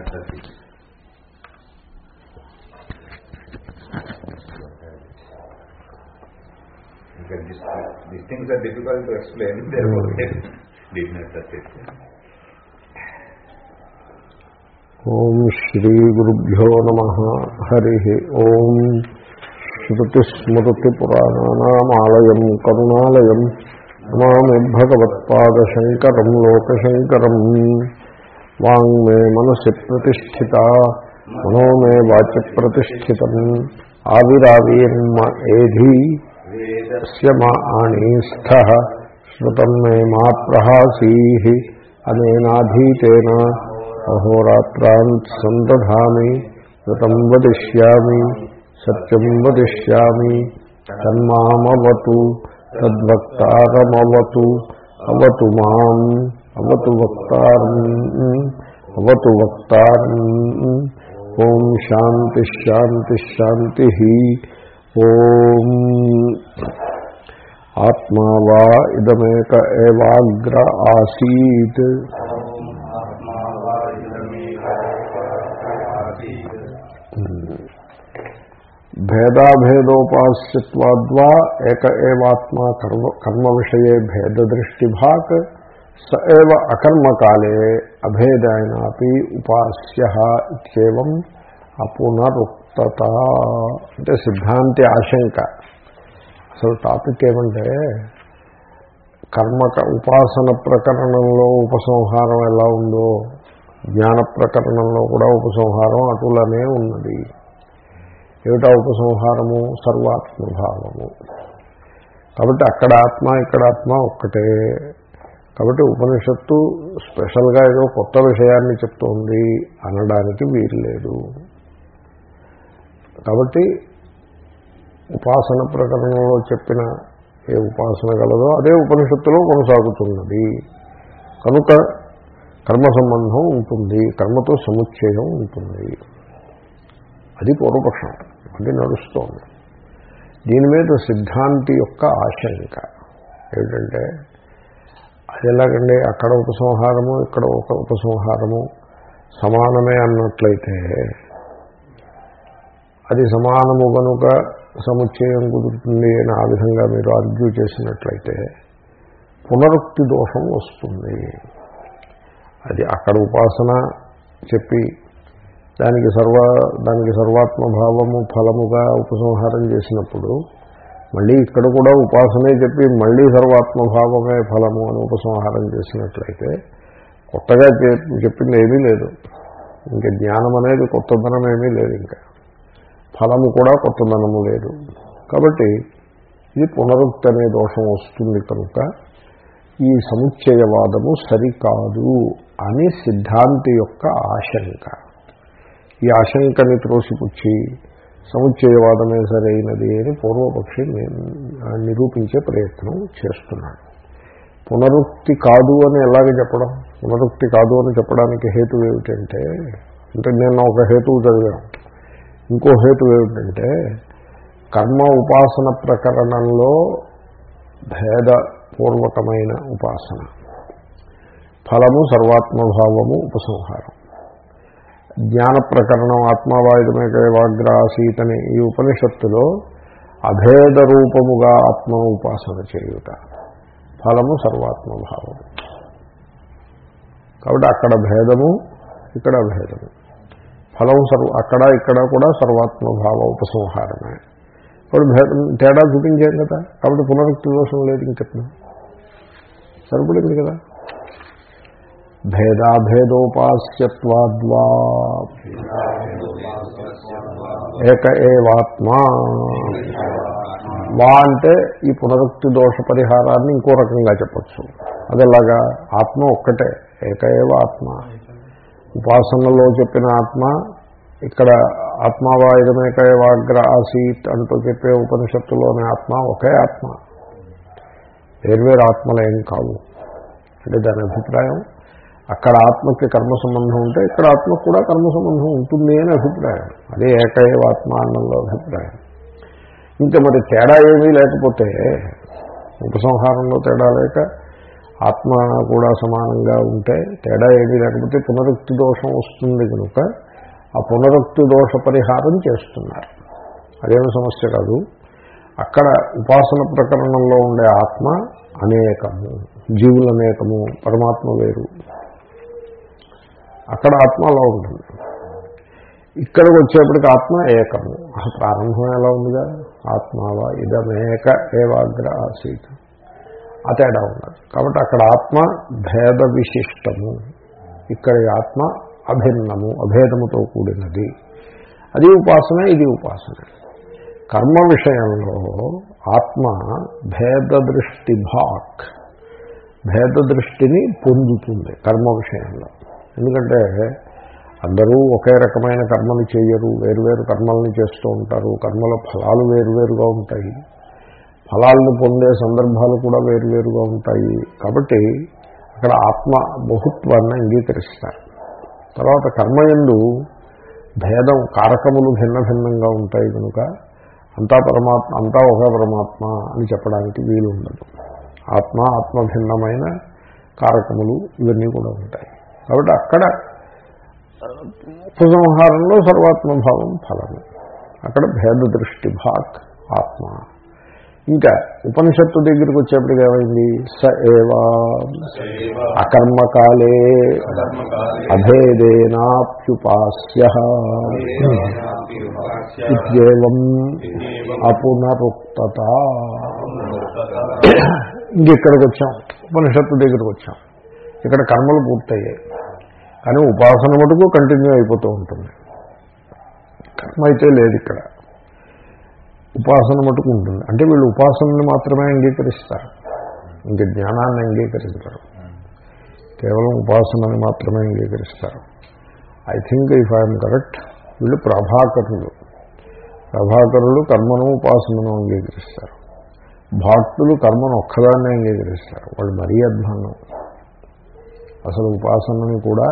necessity. Because this, these things are difficult to explain, therefore they did necessity. ఓం శ్రీ గురుభ్యో నమ హరి ఓం శ్రుతిస్మృతిపురాణానామాలయం కరుణాలయం నమామి భగవత్పాదశంకరం లోకశంకరం వాంగ్మే మనసి ప్రతిష్ఠిత మనో మే వాచి ప్రతిష్ఠితం. ఆవిరావీర్మ ఏధి మా ఆనీస్థ శ్రుతం మే మా ప్రహాసీ. అనేనాధీతేన అహోరాత్రాన్ సందధామి ఋతం వదిష్యామి సత్యం వదిష్యామి తన్మామవతు తద్వక్తారమవతు అవతు మాం. అవతు వక్తారం అవతు వక్తారం ఓం శాంతి శాంతి శాంతి ఓం ఆత్మా వా ఇదమేక ఏవాగ్ర ఆసీత్ భేదాభేదోపాస్యత్వాద్వా ఏక ఏవాత్మా కర్మ కర్మ విషయే భేదదృష్టిభాక్ స ఏవ అకర్మకాలే అభేదైనాపి ఉపాస్య ఇత్యేవం అపునరుక్తత అంటే సిద్ధాంతి ఆశంక. అసలు టాపిక్ ఏమంటే కర్మక ఉపాసన ప్రకరణంలో ఉపసంహారం ఎలా ఉందో జ్ఞాన ప్రకరణంలో కూడా ఉపసంహారం అటులనే ఉన్నది. ఏమిటా ఉపసంహారము? సర్వాత్మభావము. కాబట్టి అక్కడ ఆత్మ ఇక్కడ ఆత్మ ఒక్కటే. కాబట్టి ఉపనిషత్తు స్పెషల్గా ఏదో కొత్త విషయాన్ని చెప్తోంది అనడానికి వీలు లేదు కాబట్టి ఉపాసన ప్రకరణలో చెప్పిన ఏ ఉపాసన గలదో అదే ఉపనిషత్తులో కొనసాగుతున్నది. కనుక కర్మ సంబంధం ఉంటుంది కర్మతో సముచ్చయం ఉంటుంది. అది పూర్వపక్షం అది నడుస్తోంది. దీని మీద సిద్ధాంతి యొక్క ఆశంక ఏమిటంటే అది ఎలాగండి? అక్కడ ఉపసంహారము ఇక్కడ ఒక ఉపసంహారము సమానమే అన్నట్లయితే అది సమానము కనుక సముచ్చయం కుదురుతుంది అని ఆ విధంగా మీరు ఆర్గ్యూ చేసినట్లయితే పునరుక్తి దోషం వస్తుంది. అది అక్కడ ఉపాసన చెప్పి దానికి సర్వ దానికి సర్వాత్మభావము ఫలముగా ఉపసంహారం చేసినప్పుడు మళ్ళీ ఇక్కడ కూడా ఉపాసనే చెప్పి మళ్ళీ సర్వాత్మభావమే ఫలము అని ఉపసంహారం చేసినట్లయితే కొత్తగా చెప్పింది ఏమీ లేదు. ఇంకా జ్ఞానం అనేది కొత్తదనం ఏమీ లేదు ఇంకా. ఫలము కూడా కొత్తదనము లేదు. కాబట్టి ఇది పునరుక్తి అనే దోషం వస్తుంది కనుక ఈ సముచ్చయవాదము సరికాదు అని సిద్ధాంతి యొక్క ఆశంక. ఈ ఆశంకని త్రోసిపుచ్చి సముచ్చయవాదమే సరైనది అని పూర్వపక్షి నిరూపించే ప్రయత్నం చేస్తున్నాడు. పునరుక్తి కాదు అని ఎలాగ చెప్పడం? పునరుక్తి కాదు అని చెప్పడానికి హేతు ఏమిటంటే అంటే నేను ఒక హేతువు చదివాను. ఇంకో హేతు ఏమిటంటే కర్మ ఉపాసన ప్రకరణంలో భేదపూర్వకమైన ఉపాసన. ఫలము సర్వాత్మభావము ఉపసంహారం. జ్ఞాన ప్రకరణం ఆత్మవాయుడమే వాగ్రాసీత్ అని ఈ ఉపనిషత్తులో అభేద రూపముగా ఆత్మ ఉపాసన చేయుట. ఫలము సర్వాత్మభావం. కాబట్టి అక్కడ భేదము ఇక్కడ భేదము. ఫలం సర్వ అక్కడ ఇక్కడ కూడా సర్వాత్మభావ ఉపసంహారమే. ఇప్పుడు భేదం తేడా చూపించాం కదా? కాబట్టి పునరుక్తి దోషం లేదు ఇంకెప్పుడు? సరిపడింది కదా? భేదాభేదోపాస్యత్వాద్వా. ఏక ఏవాత్మా. వా అంటే ఈ పునరుక్తి దోష పరిహారాన్ని ఇంకో రకంగా చెప్పచ్చు. అదేలాగా? ఆత్మ ఒక్కటే. ఏక ఏవ ఆత్మ ఉపాసనలో చెప్పిన ఆత్మ ఇక్కడ ఆత్మావాయుధమేక ఏవాగ్ర ఆసీత్ అంటూ చెప్పే ఉపనిషత్తులోని ఆత్మ ఒకే ఆత్మ. వేర్వేరు ఆత్మలేం కావు. అంటే దాని అభిప్రాయం? అక్కడ ఆత్మకి కర్మ సంబంధం ఉంటే ఇక్కడ ఆత్మకు కూడా కర్మ సంబంధం ఉంటుంది అని అభిప్రాయం. అదే ఏకైవ ఆత్మ అన్నంలో అభిప్రాయం. ఇంకా మరి తేడా ఏమీ లేకపోతే ఉపసంహారంలో తేడా లేక ఆత్మ కూడా సమానంగా ఉంటే తేడా ఏమీ లేకపోతే పునరుక్తి దోషం వస్తుంది కనుక ఆ పునరుక్తి దోష పరిహారం చేస్తున్నారు. అదేమి సమస్య కాదు. అక్కడ ఉపాసన ప్రకరణంలో ఉండే ఆత్మ అనేకము జీవులు అనేకము పరమాత్మ వేరు. అక్కడ ఆత్మ అలా ఉంటుంది. ఇక్కడికి వచ్చేప్పటికి ఆత్మ ఏకము ఆ ప్రారంభం ఎలా ఉందిగా? ఆత్మావా ఇదమేక ఏవాగ్ర ఆసీత్. ఆ తేడా ఉన్నది. కాబట్టి అక్కడ ఆత్మ భేద విశిష్టము. ఇక్కడ ఆత్మ అభిన్నము అభేదముతో కూడినది. అది ఉపాసన ఇది ఉపాసన. కర్మ విషయంలో ఆత్మ భేద దృష్టి భాక్. భేద దృష్టిని పొందుతుంది కర్మ విషయంలో. ఎందుకంటే అందరూ ఒకే రకమైన కర్మలు చేయరు వేరువేరు కర్మల్ని చేస్తూ ఉంటారు కర్మల ఫలాలు వేరువేరుగా ఉంటాయి. ఫలాలను పొందే సందర్భాలు కూడా వేరువేరుగా ఉంటాయి. కాబట్టి అక్కడ ఆత్మ బహుత్వాన్ని అంగీకరిస్తారు. తర్వాత కర్మయందు భేదం కారకములు భిన్న భిన్నంగా ఉంటాయి కనుక అంతా పరమాత్మ అంతా ఒకే పరమాత్మ అని చెప్పడానికి వీలు ఉండదు ఆత్మ ఆత్మ భిన్నమైన కారకములు ఇవన్నీ కూడా ఉంటాయి. కాబట్టి అక్కడ ఉపసంహారంలో సర్వాత్మభావం ఫలము. అక్కడ భేద దృష్టి భాక్ ఆత్మ. ఇంకా ఉపనిషత్తు దగ్గరికి వచ్చేప్పటికి ఏమైంది? స ఏవా. అకర్మకాలే అభేదేనాప్యుపాస్య. ఇత్యేవం అపునరుక్తత. ఇంకెక్కడికి వచ్చాం. ఉపనిషత్తు దగ్గరికి వచ్చాం. ఇక్కడ కర్మలు పూర్తయ్యాయి. కానీ ఉపాసన మటుకు కంటిన్యూ అయిపోతూ ఉంటుంది. కర్మ అయితే లేదు ఇక్కడ. ఉపాసన మటుకు ఉంటుంది. అంటే వీళ్ళు ఉపాసనని మాత్రమే అంగీకరిస్తారు. ఇంక జ్ఞానాన్ని అంగీకరించరు కేవలం ఉపాసనని మాత్రమే అంగీకరిస్తారు. I think if I'm correct వీళ్ళు ప్రభాకరులు. ప్రభాకరులు కర్మను ఉపాసనను అంగీకరిస్తారు. భాక్తులు కర్మను ఒక్కదాన్నే అంగీకరిస్తారు. వాళ్ళు మరీ అధ్వానం అసలు ఉపాసనని కూడా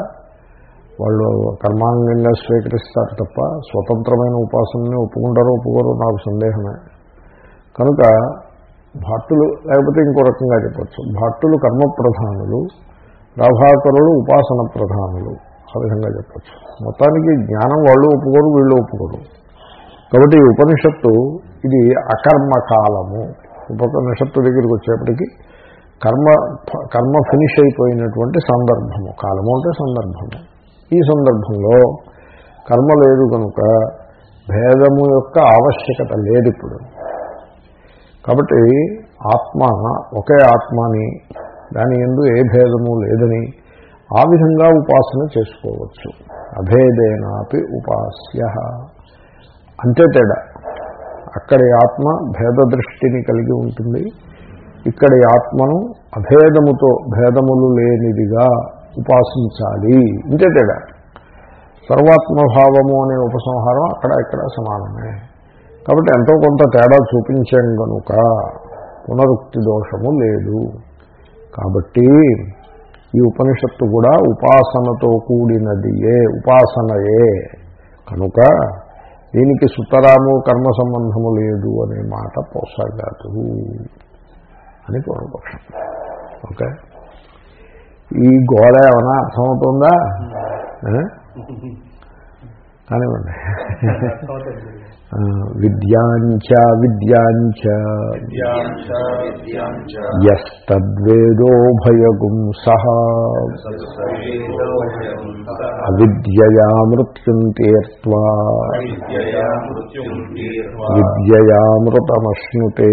వాళ్ళు కర్మాంగంగా స్వీకరిస్తారు తప్ప స్వతంత్రమైన ఉపాసనని ఒప్పుకుంటారో ఒప్పుకోరో నాకు సందేహమే. కనుక భక్తులు లేకపోతే ఇంకో రకంగా చెప్పచ్చు. భక్తులు కర్మ ప్రధానులు ప్రభాకరులు ఉపాసన ప్రధానులు ఆ విధంగా చెప్పచ్చు. మొత్తానికి జ్ఞానం వాళ్ళు ఒప్పుకోరు వీళ్ళు ఒప్పుకోరు. కాబట్టి ఈ ఉపనిషత్తు ఇది అకర్మకాలము. ఉపనిషత్తు దగ్గరికి వచ్చేప్పటికీ కర్మ కర్మ ఫినిష్ అయిపోయినటువంటి సందర్భము కాలము అంటే సందర్భము. ఈ సందర్భంలో కర్మ లేదు కనుక భేదము యొక్క ఆవశ్యకత లేదు ఇప్పుడు. కాబట్టి ఆత్మ ఒకే ఆత్మని దాని ఎందు ఏ భేదము లేదని ఆ విధంగా ఉపాసన చేసుకోవచ్చు. అభేదేనాపి ఉపాస్య. అంతే తేడా. అక్కడి ఆత్మ భేద దృష్టిని కలిగి ఉంటుంది. ఇక్కడి ఆత్మను అభేదముతో భేదములు లేనిదిగా ఉపాసించాలి. ఇంతే తేడా. సర్వాత్మభావము అనే ఉపసంహారం అక్కడ ఇక్కడ సమానమే. కాబట్టి ఎంతో కొంత తేడా చూపించాం కనుక పునరుక్తి దోషము లేదు. కాబట్టి ఈ ఉపనిషత్తు కూడా ఉపాసనతో కూడినదియే ఉపాసనయే. కనుక దీనికి సుతరాము కర్మ సంబంధము లేదు అనే మాట పోసాగాదు. అని పూర్వపక్షం ఓకే? ఈ గోడ ఏమైనా అర్థమవుతుందా కానివ్వండి. విద్యాంచ విద్యాంచ యస్తద్వేదోభయగుం సహ. అవిద్యయా మృత్యుం తీర్త్వా. విద్యయామృతమశ్నుతే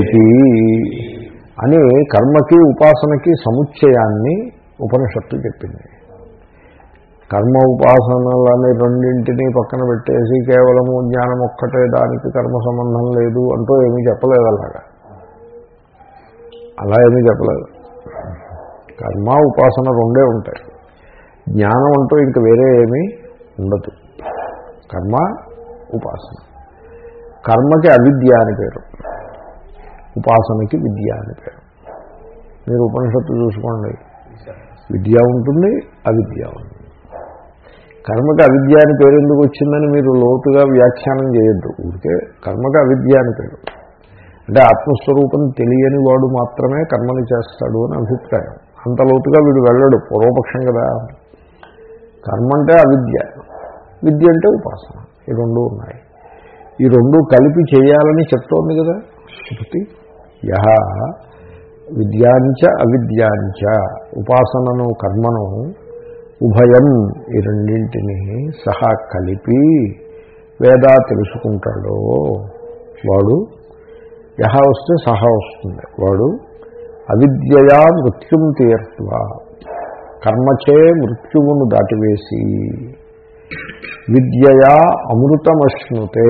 ఇది అని కర్మకి ఉపాసనకి సముచ్చయాన్ని ఉపనిషత్తు చెప్పింది. కర్మ ఉపాసనలని రెండింటినీ పక్కన పెట్టేసి కేవలము జ్ఞానం ఒక్కటే దానికి కర్మ సంబంధం లేదు అంటూ ఏమీ చెప్పలేదు అలాగా. అలా ఏమీ చెప్పలేదు. కర్మ ఉపాసన రెండే ఉంటాయి. జ్ఞానం అంటూ ఇంక వేరే ఏమీ ఉండదు. కర్మ ఉపాసన. కర్మకి అవిద్య అని పేరు. ఉపాసనకి విద్య అని పేరు. మీరు ఉపనిషత్తు చూసుకోండి. విద్య ఉంటుంది అవిద్య ఉంటుంది. కర్మకి అవిద్య అని పేరు ఎందుకు వచ్చిందని మీరు లోతుగా వ్యాఖ్యానం చేయొద్దు. ఊరికే కర్మకి అవిద్య అని పేరు. అంటే ఆత్మస్వరూపం తెలియని వాడు మాత్రమే కర్మని చేస్తాడు అని అభిప్రాయం. అంత లోతుగా వీడు వెళ్ళడు పూర్వపక్షం కదా. కర్మ అంటే అవిద్య. విద్య అంటే ఉపాసన. ఈ రెండు ఉన్నాయి. ఈ రెండు కలిపి చేయాలని చెప్తోంది కదా శృతి. యహ విద్యాంచ అవిద్యాంచ. ఉపాసనను కర్మను ఉభయం ఈ రెండింటిని సహా కలిపి వేద తెలుసుకుంటాడో వాడు యహ వస్తే సహా వస్తుంది. వాడు అవిద్యయా మృత్యుం తీర్త్వ కర్మచే మృత్యువును దాటివేసి విద్యయా అమృతమశ్నుతే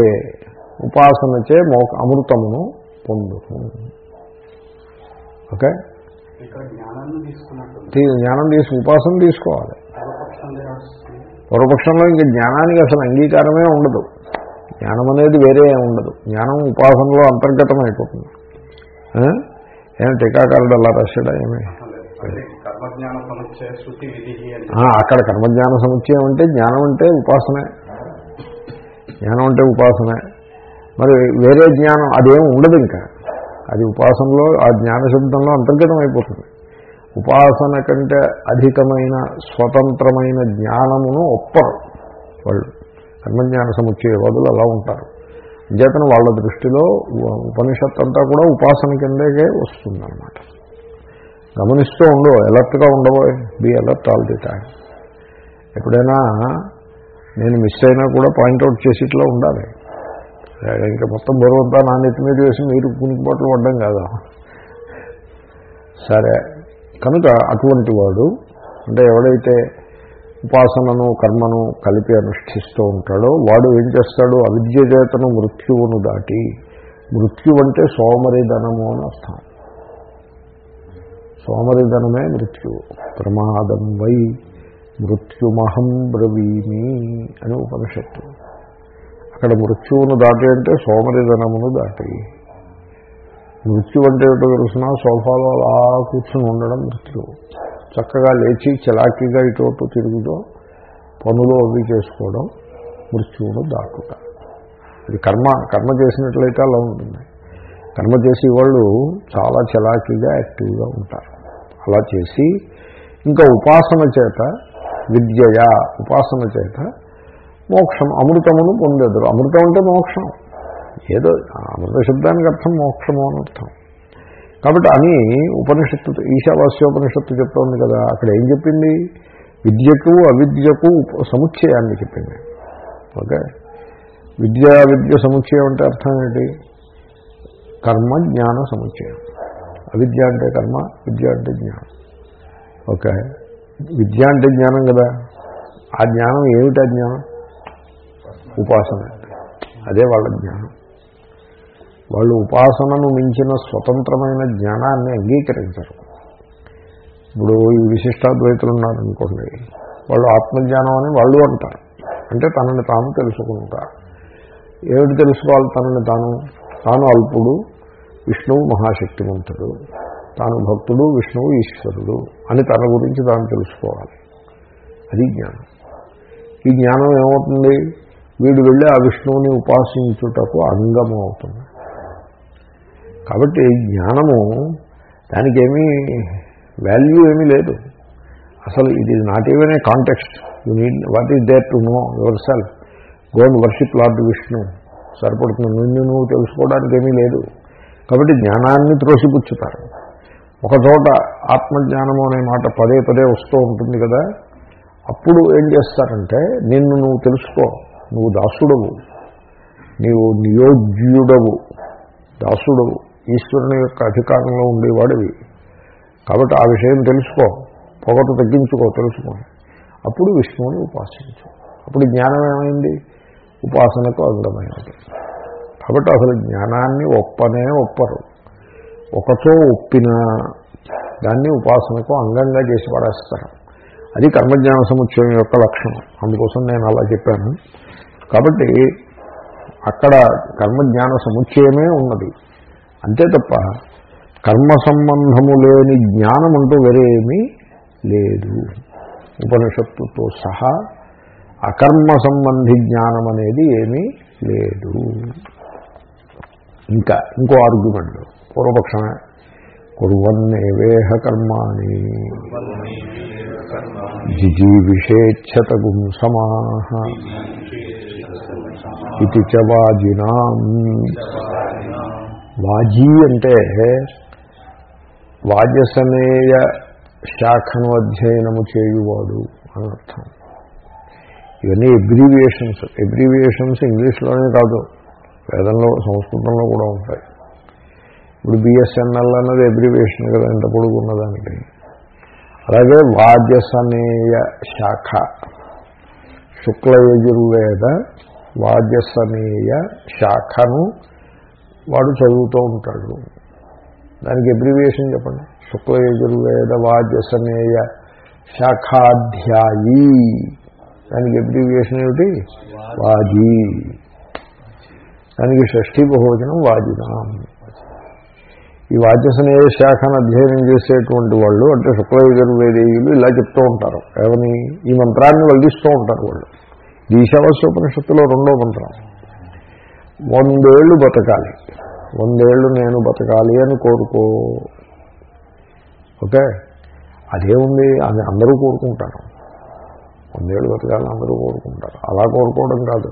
ఉపాసనచే మోక అమృతమును పొందును. ఓకే? జ్ఞానం తీసు ఉపాసన తీసుకోవాలి. పూర్వపక్షంలో ఇంక జ్ఞానానికి అసలు అంగీకారమే ఉండదు. జ్ఞానం అనేది వేరే ఉండదు. జ్ఞానం ఉపాసనలో అంతర్గతం అయిపోతుంది ఆ? ఏం టీకాకారుడు అలా రాశాడా ఏమి? అక్కడ కర్మజ్ఞాన సముచ్చయం అంటే జ్ఞానం అంటే ఉపాసనే. జ్ఞానం అంటే ఉపాసనే. మరి వేరే జ్ఞానం అదేం ఉండదు ఇంకా. అది ఉపాసనలో ఆ జ్ఞాన శబ్దంలో అంతర్గతం అయిపోతుంది ఉపాసన కంటే అధికమైన స్వతంత్రమైన జ్ఞానమును ఒప్పరు వాళ్ళు. కర్మజ్ఞాన సముచ్చయవాదులు అలా ఉంటారు. అంచేతన వాళ్ళ దృష్టిలో ఉపనిషత్తు ఉపనిషత్ అంతా కూడా ఉపాసన కిందకే వస్తుందన్నమాట. గమనిస్తూ ఉండవు ఎలర్ట్గా ఉండబోయ్ be alert all the time ఎప్పుడైనా నేను మిస్ అయినా కూడా పాయింట్అవుట్ చేసి ఇట్లా ఉండాలి. ఇంకా మొత్తం బరువంతా నా నెత్తి మీద వేసి మీరు కునికిపాట్లు పడ్డం కాదా? సరే. కనుక అటువంటి వాడు అంటే ఎవడైతే ఉపాసనను కర్మను కలిపి అనుష్ఠిస్తూ ఉంటాడో వాడు ఏం చేస్తాడు? అవిద్య చేతను మృత్యువును దాటి మృత్యు అంటే సోమరిధనము అని అర్థం. సోమరిధనమే మృత్యువు. ప్రమాదం వై మృత్యుమహం బ్రవీమి అని ఉపనిషత్తు. అక్కడ మృత్యువును దాటి అంటే సోమరిధనమును దాటి. మృత్యు అంటే ఏమిటో తెలుసిన సోఫాలో అలా కూర్చుని ఉండడం మృత్యు చక్కగా లేచి చలాకీగా ఇటు తిరుగుతూ పనులు అవి చేసుకోవడం మృత్యువును దాటుట. ఇది కర్మ కర్మ చేసినట్లయితే అలా ఉంటుంది. కర్మ చేసే వాళ్ళు చాలా చలాకీగా యాక్టివ్గా ఉంటారు. అలా చేసి ఇంకా ఉపాసన చేత విద్యయా ఉపాసన చేత మోక్షం. అమృతమును పొందేద్దరు అమృతం అంటే మోక్షం. ఏదో అమృత శబ్దానికి అర్థం మోక్షము అని అర్థం. కాబట్టి అని ఉపనిషత్తు ఈశావాస్యోపనిషత్తు చెప్తోంది కదా. అక్కడ ఏం చెప్పింది? విద్యకు అవిద్యకు ఉప- సముచ్చయాన్ని చెప్పింది. ఓకే? విద్య విద్య సముచ్చయం అంటే అర్థం ఏంటి? కర్మ జ్ఞాన సముచ్చయం. అవిద్య అంటే కర్మ విద్య అంటే జ్ఞానం. ఓకే? విద్య అంటే జ్ఞానం కదా. ఆ జ్ఞానం ఏమిటా జ్ఞానం? ఉపాసన. అదే వాళ్ళ జ్ఞానం. వాళ్ళు ఉపాసనను మించిన స్వతంత్రమైన జ్ఞానాన్ని అంగీకరించరు. ఇప్పుడు ఈ విశిష్టాద్వైతులు ఉన్నారనుకోండి వాళ్ళు ఆత్మజ్ఞానం అని వాళ్ళు అంటారు. అంటే తనని తాను తెలుసుకుంటారు ఏమిటి తెలుసుకోవాలి తనని తాను? తాను అల్పుడు విష్ణువు మహాశక్తివంతుడు తాను భక్తుడు విష్ణువు ఈశ్వరుడు అని తన గురించి తాను తెలుసుకోవాలి. అది జ్ఞానం. ఈ జ్ఞానం ఏమవుతుంది? వీడు వెళ్ళి ఆ విష్ణువుని ఉపాసించుటకు అంగము అవుతుంది. కాబట్టి జ్ఞానము దానికి ఏమీ వాల్యూ ఏమీ లేదు. అసలు ఇది not even a context you need what is there to know yourself gone worship lord Vishnu సరిపడుతుంది. నిన్ను నువ్వు తెలుసుకోవడానికి ఏమీ లేదు. కాబట్టి జ్ఞానాన్ని త్రోసిపుచ్చుతారు. ఒక చోట ఆత్మజ్ఞానము అనే మాట పదే పదే వస్తూ ఉంటుంది కదా. అప్పుడు ఏం చేస్తారంటే నిన్ను నువ్వు తెలుసుకో. నువ్వు దాసుడవు. నీవు నియోగ్యుడవు దాసుడవు. ఈశ్వరుని యొక్క అధికారంలో ఉండేవాడివి. కాబట్టి ఆ విషయం తెలుసుకో. పొగటు తగ్గించుకో తెలుసుకో. అప్పుడు విష్ణువుని ఉపాసించు. అప్పుడు జ్ఞానం ఏమైంది? ఉపాసనకు అందమైనది కాబట్టి అసలు జ్ఞానాన్ని ఒప్పనే ఒప్పరు. ఒకచో ఒప్పిన దాన్ని ఉపాసనకు అంగంగా చేసి పడేస్తారు. అది కర్మజ్ఞాన సముచ్చయం యొక్క లక్షణం. అందుకోసం నేను అలా చెప్పాను. కాబట్టి అక్కడ కర్మజ్ఞాన సముచ్చయమే ఉన్నది. అంతే తప్ప కర్మ సంబంధము లేని జ్ఞానం అంటూ వేరే ఏమీ లేదు. ఉపనిషత్తుతో సహా అకర్మ సంబంధి జ్ఞానం అనేది ఏమీ లేదు. ఇంకా ఇంకో ఆర్గ్యుమెంట్ పూర్వపక్షమే. కుర్వన్నేవేహ కర్మాణి. జిజీవిషేచ్ఛతగుం సమాహ ఇది చ వాజినాం. వాజీ అంటే వాజసనేయ శాఖను అధ్యయనము చేయువాడు అని అర్థం. ఇవన్నీ ఎబ్రివియేషన్స్ ఎబ్రివియేషన్స్ ఇంగ్లీష్లోనే కాదు వేదంలో సంస్కృతంలో కూడా ఉంటాయి. ఇప్పుడు బిఎస్ఎన్ఎల్ అన్నది ఎబ్రివియేషన్ కదా ఎంత పొడుగున్నదానికి అలాగే వాజసనేయ శాఖ శుక్లయజుర్వేద వాజసనేయ శాఖను వాడు చదువుతూ ఉంటాడు. దానికి ఎబ్రివియేషన్ చెప్పండి. శుక్లయజుర్వేద వాజసనేయ శాఖాధ్యాయి. దానికి ఎబ్రివియేషన్ ఏమిటి? వాజీ. దానికి షష్ఠీ బహువచనం వాజినాం. ఈ వాచసనేయ శాఖను అధ్యయనం చేసేటువంటి వాళ్ళు అంటే శుక్లయజుర్వేదేయులు ఇలా చెప్తూ ఉంటారు. ఏమని? ఈ మంత్రాన్ని వల్లిస్తూ ఉంటారు వాళ్ళు. ఈశావాస్యోపనిషత్తులో రెండో మంత్రం. వందేళ్ళు బతకాలి. వందేళ్ళు నేను బతకాలి అని కోరుకో. ఓకే? అదేముంది? అది అందరూ కోరుకుంటారు. వందేళ్ళు బతకాలని అందరూ కోరుకుంటారు. అలా కోరుకోవడం కాదు.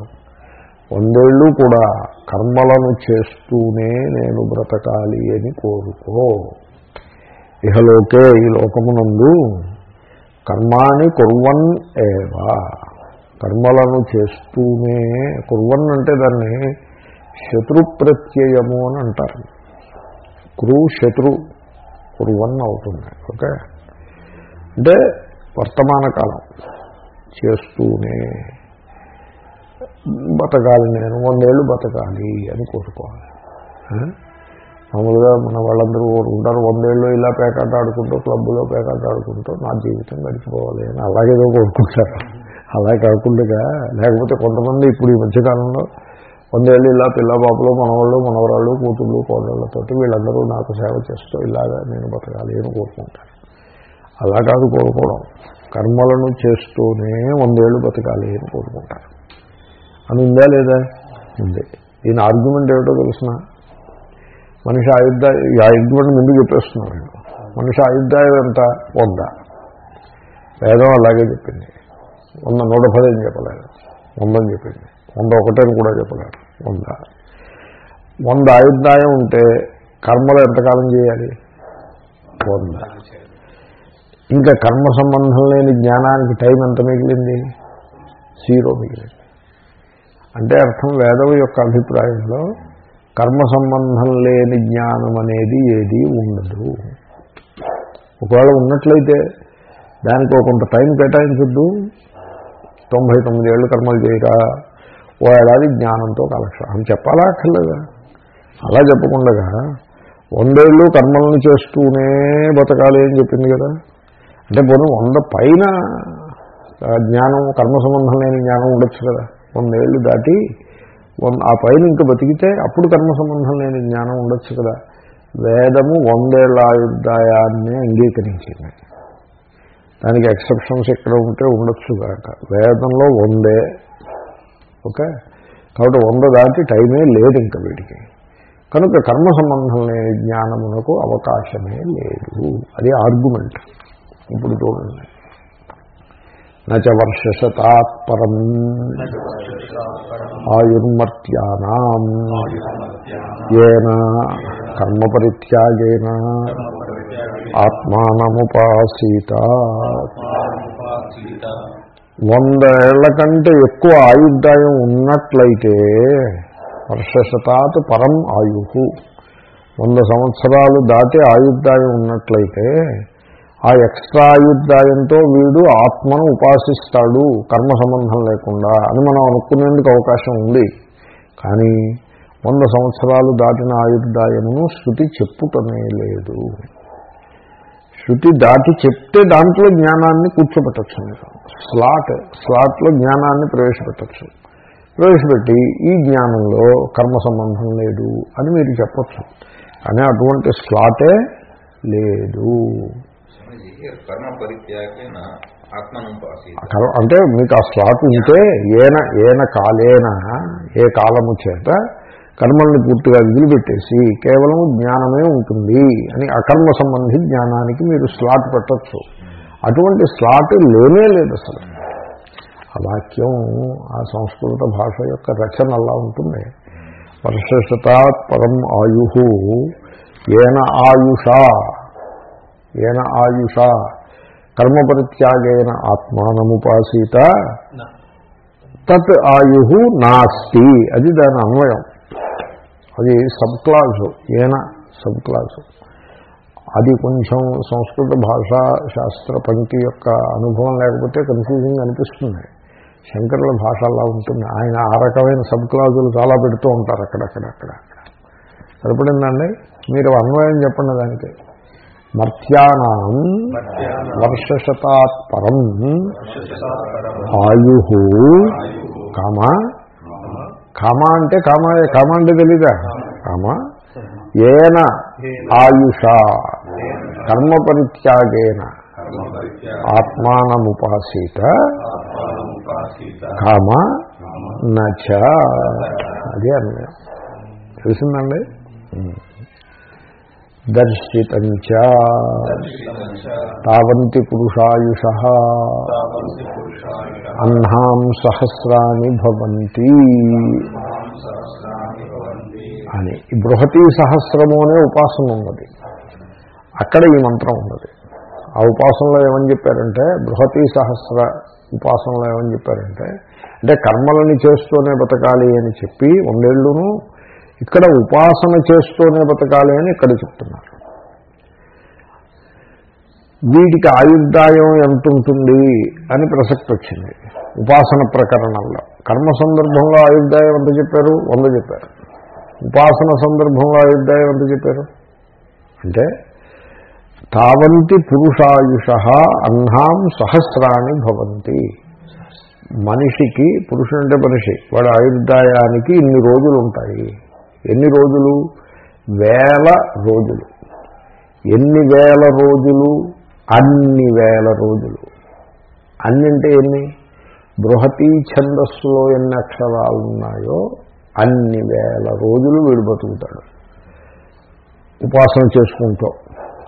వందేళ్ళు కూడా కర్మలను చేస్తూనే నేను బ్రతకాలి అని కోరుకో. ఇహలోకే ఈ లోకమునందు కర్మాని కుర్వన్ ఏవా. కర్మలను చేస్తూనే కుర్వన్ అంటే దాన్ని శత్రు ప్రత్యయము అని అంటారు. క్రు శత్రు కుర్వన్ అవుతుంది. ఓకే? అంటే వర్తమాన కాలం చేస్తూనే బతకాలి నేను వందేళ్ళు బతకాలి అని కోరుకోవాలి. మామూలుగా మన వాళ్ళందరూ కోరుకుంటారు వందేళ్ళు ఇలా పేకాట ఆడుకుంటూ క్లబ్లో పేకాట ఆడుకుంటూ నా జీవితం గడిచిపోవాలి అని అలాగేదో కోరుకుంటారు. అలా కాకుండా లేకపోతే కొంతమంది ఇప్పుడు ఈ మధ్యకాలంలో వందేళ్ళు ఇలా పిల్ల బాబులు మనవాళ్ళు మనవరాళ్ళు కూతుళ్ళు కోడళ్ళతోటి వీళ్ళందరూ నాకు సేవ చేస్తూ ఇలాగా నేను బతకాలి అని కోరుకుంటాను అలా కాదు కోరుకోవడం. కర్మలను చేస్తూనే వందేళ్ళు బతకాలి అని కోరుకుంటారు. అని ఉందా లేదా? ఉంది. దీని ఆర్గ్యుమెంట్ ఏమిటో తెలిసిన? మనిషి ఆయుద్ధ ఈ ఆర్గ్యుమెంట్ ముందు చెప్పేస్తున్నాను మనిషి ఆయుర్దాయం ఎంత? వంద. వేదం అలాగే చెప్పింది. వంద నూట పది అని చెప్పలేదు. వందని చెప్పింది. వంద ఒకటని కూడా చెప్పలేదు. వంద. వంద ఆయుర్దాయం ఉంటే కర్మలు ఎంతకాలం చేయాలి? వంద. ఇంకా కర్మ సంబంధం లేని జ్ఞానానికి టైం ఎంత మిగిలింది? జీరో మిగిలింది. అంటే అర్థం వేదం యొక్క అభిప్రాయంలో కర్మ సంబంధం లేని జ్ఞానం అనేది ఏది ఉండదు. ఒకవేళ ఉన్నట్లయితే దానికి ఒక కొంత టైం కేటాయించొద్దు. తొంభై తొమ్మిది ఏళ్ళు కర్మలు చేయరా ఓ ఏడాది జ్ఞానంతో కాలక్షేపం. చెప్పాలా అక్కర్లేదా? అలా చెప్పకుండా వందేళ్ళు కర్మలను చేస్తూనే బతకాలి అని చెప్పింది కదా. అంటే పోనీ వంద పైన జ్ఞానం కర్మ సంబంధం లేని జ్ఞానం ఉండొచ్చు కదా. వందేళ్ళు దాటి ఆ పైన ఇంకా బతికితే అప్పుడు కర్మ సంబంధం లేని జ్ఞానం ఉండొచ్చు కదా. వేదము వందేళ్ళ ఆయుర్దాయాన్ని అంగీకరించింది. దానికి ఎక్సెప్షన్స్ ఎక్కడ ఉంటే ఉండొచ్చు కాక వేదంలో వందే. ఓకే? కాబట్టి వంద దాటి టైమే లేదు ఇంకా వీడికి కనుక కర్మ సంబంధం లేని జ్ఞానమునకు అవకాశమే లేదు. అది ఆర్గ్యుమెంట్ ఇప్పుడు చూడండి. నచ వర్షశతాత్పరం. ఆయుర్మర్త్యానాం ఏన? కర్మపరిత్యాగేన ఆత్మానముపాసీత. వంద ఏళ్ళ కంటే ఎక్కువ ఆయుర్దాయం ఉన్నట్లయితే వర్షశతాత్ పరం ఆయు. వంద సంవత్సరాలు దాటి ఆయుర్దాయం ఉన్నట్లయితే ఆ ఎక్స్ట్రా ఆయుర్దాయంతో వీడు ఆత్మను ఉపాసిస్తాడు కర్మ సంబంధం లేకుండా అని మనం అనుకునేందుకు అవకాశం ఉంది. కానీ వంద సంవత్సరాలు దాటిన ఆయుర్దాయమును శృతి చెప్పుటనే లేదు. శృతి దాటి చెప్తే దాంట్లో జ్ఞానాన్ని కూర్చోబెట్టచ్చు మీరు. స్లాట్ స్లాట్లో జ్ఞానాన్ని ప్రవేశపెట్టచ్చు. ప్రవేశపెట్టి ఈ జ్ఞానంలో కర్మ సంబంధం లేదు అని మీరు చెప్పచ్చు. కానీ అటువంటి స్లాటే లేదు. అంటే మీకు ఆ స్లాట్ ఉంటే ఏన ఏన కాలేన ఏ కాలము చేత కర్మల్ని పూర్తిగా వదిలిపెట్టేసి కేవలం జ్ఞానమే ఉంటుంది అని అకర్మ సంబంధి జ్ఞానానికి మీరు స్లాట్ పెట్టచ్చు. అటువంటి స్లాట్ లేనే లేదు అసలు. ఆ వాక్యం ఆ సంస్కృత భాష యొక్క రచన అలా ఉంటుంది. వర్షశతాత్ పరం ఆయు ఏన ఆయుష ఏన ఆయుష కర్మపరిత్యాగేన ఆత్మానముపాసీత తత్ ఆయు నాస్తి అది దాని అన్వయం. అది సబ్ క్లాసు ఏన సబ్ క్లాసు అది కొంచెం సంస్కృత భాషా శాస్త్ర పంక్తి యొక్క అనుభవం లేకపోతే కన్ఫ్యూజింగ్ అనిపిస్తుంది. శంకరుల భాష అలా ఉంటుంది. ఆయన ఆ రకమైన సబ్ క్లాజులు చాలా పెడుతూ ఉంటారు అక్కడక్కడ అక్కడ సరిపడిందండి మీరు అన్వయం చెప్పండి దానికి. మర్త్యానాం వర్షశతాత్ పరం ఆయు కామ కామ అంటే కామ కామ అంటే తెలీదా? కామ? ఏన ఆయుష. కర్మ పరిత్యాగేన ఆత్మానముపాసీత. కామ నచ. అదే అన్వయం తెలిసిందండి దర్శితంచ. తావంతి పురుషాయుష. అహ్నాం సహస్రాన్ని భవంతి. అని. ఈ బృహతీ సహస్రము అనే ఉపాసన ఉన్నది. అక్కడ ఈ మంత్రం ఉన్నది. ఆ ఉపాసనలో ఏమని చెప్పారంటే బృహతీ సహస్ర ఉపాసనలో ఏమని చెప్పారంటే అంటే కర్మలని చేస్తూనే బతకాలి అని చెప్పి వందేళ్ళును ఇక్కడ ఉపాసన చేస్తూనే బతకాలి అని ఇక్కడ చెప్తున్నారు. వీటికి ఆయుర్దాయం ఎంత ఉంటుంది అని ప్రసక్తి వచ్చింది ఉపాసన ప్రకరణంలో. కర్మ సందర్భంలో ఆయుర్దాయం ఎంత చెప్పారు? వంద చెప్పారు. ఉపాసన సందర్భంలో ఆయుర్దాయం ఎంత చెప్పారు? అంటే తావంతి పురుషాయుష అన్నాం సహస్రాన్ని భవంతి. మనిషికి పురుషుడు అంటే మనిషి వాడి ఆయుర్దాయానికి ఇన్ని రోజులు ఉంటాయి ఎన్ని రోజులు? వేల రోజులు. ఎన్ని వేల రోజులు? అన్ని వేల రోజులు. అన్నింటే ఎన్ని? బృహతీ ఛందస్సులో ఎన్ని అక్షరాలు ఉన్నాయో అన్ని వేల రోజులు వీడు బతుకుతాడు. ఉపాసన చేసుకుంటూ.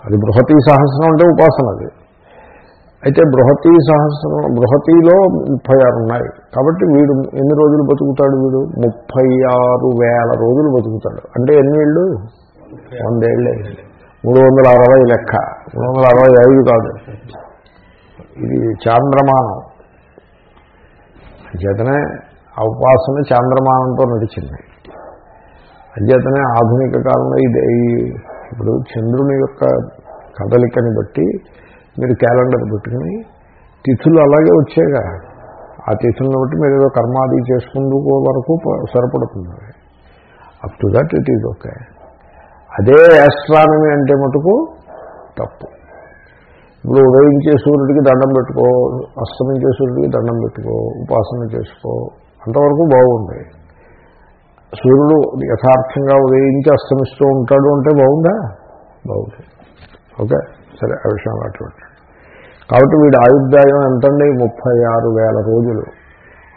అది బృహతీ సహస్రం అంటే ఉపాసన అది. అయితే బృహతీ సహస్రం బృహతీలో ముప్పై ఆరు ఉన్నాయి. కాబట్టి వీడు ఎన్ని రోజులు బతుకుతాడు వీడు? ముప్పై ఆరు వేల రోజులు బతుకుతాడు. అంటే ఎన్ని ఏళ్ళు? వందేళ్ళే. మూడు వందల అరవై లెక్క. మూడు వందల అరవై ఐదు కాదు. ఇది చాంద్రమానం. అంచేతనే ఆ ఉపాసన చాంద్రమానంతో నడిచింది. అంచేతనే ఆధునిక కాలంలో ఇది ఇప్పుడు చంద్రుని యొక్క కదలికని బట్టి మీరు క్యాలెండర్ పెట్టుకుని తిథులు అలాగే వచ్చాయిగా ఆ తిథులను బట్టి మీరు ఏదో కర్మాది చేసుకుంటూ వరకు సరిపడుతుంది. Up to that it is okay. అదే ఆస్ట్రానమీ అంటే మటుకు తప్పు. ఇప్పుడు ఉదయించే సూర్యుడికి దండం పెట్టుకో అస్తమించే సూర్యుడికి దండం పెట్టుకో ఉపాసన చేసుకో అంతవరకు బాగుంది. సూర్యుడు యథార్థంగా ఉదయించి అస్తమిస్తూ ఉంటాడు అంటే బాగుందా? బాగుంది. ఓకే సరే ఆ విషయం అటువంటి కాబట్టి వీడి ఆయుర్దాయం ఎంతండి? ముప్పై ఆరు వేల రోజులు.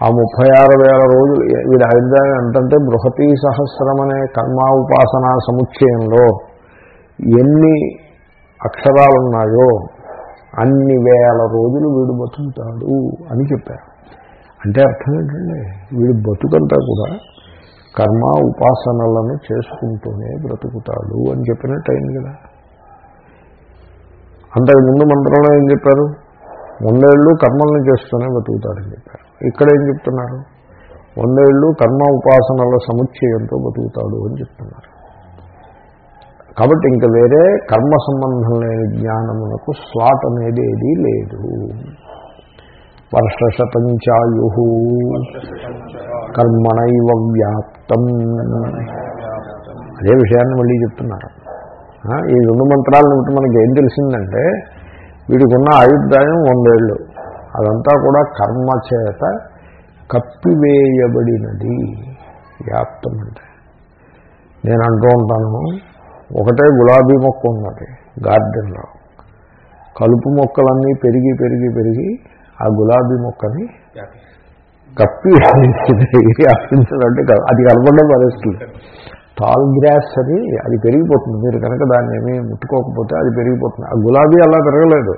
ఆ ముప్పై ఆరు వేల రోజులు వీడు ఆయుర్దాయం ఎంతంటే బృహతీ సహస్రం అనే కర్మ ఉపాసనా సముచ్చయంలో ఎన్ని అక్షరాలున్నాయో అన్ని వేల రోజులు వీడు బతుకుతాడు అని చెప్పారు. అంటే అర్థం ఏంటండి వీడు బతుకంతా కూడా కర్మ ఉపాసనలను చేసుకుంటూనే బ్రతుకుతాడు అని చెప్పినట్టు అయింది కదా. అంతకు ముందు మంత్రంలో ఏం చెప్పారు? వందేళ్ళు కర్మల్ని చేస్తూనే బతుకుతాడని చెప్పారు. ఇక్కడ ఏం చెప్తున్నారు? వందేళ్ళు కర్మ ఉపాసనల సముచ్చయంతో బతుకుతాడు అని చెప్తున్నారు. కాబట్టి ఇంకా వేరే కర్మ సంబంధం లేని జ్ఞానమునకు స్లాట్ అనేది ఏది లేదు. వర్షశతంచాయు కర్మణైవ వ్యాప్తం. అదే విషయాన్ని మళ్ళీ చెప్తున్నారు. ఈ రెండు మంత్రాలను బట్టి మనకి ఏం తెలిసిందంటే వీడికి ఉన్న ఆయుర్దాయం వందేళ్ళు. అదంతా కూడా కర్మ చేత కప్పివేయబడినది వ్యాప్తం అంటే. నేను అంటూ ఉంటాను ఒకటే గులాబీ మొక్క ఉన్నది గార్డెన్లో కలుపు మొక్కలన్నీ పెరిగి పెరిగి పెరిగి ఆ గులాబీ మొక్కని కప్పి వ్యాపించడం అంటే. అది కనపడే పరిస్థితులు టాల్ గ్రాస్ అని అది పెరిగిపోతుంది. మీరు కనుక దాన్ని ఏమీ ముట్టుకోకపోతే అది పెరిగిపోతుంది. ఆ గులాబీ అలా పెరగలేదు.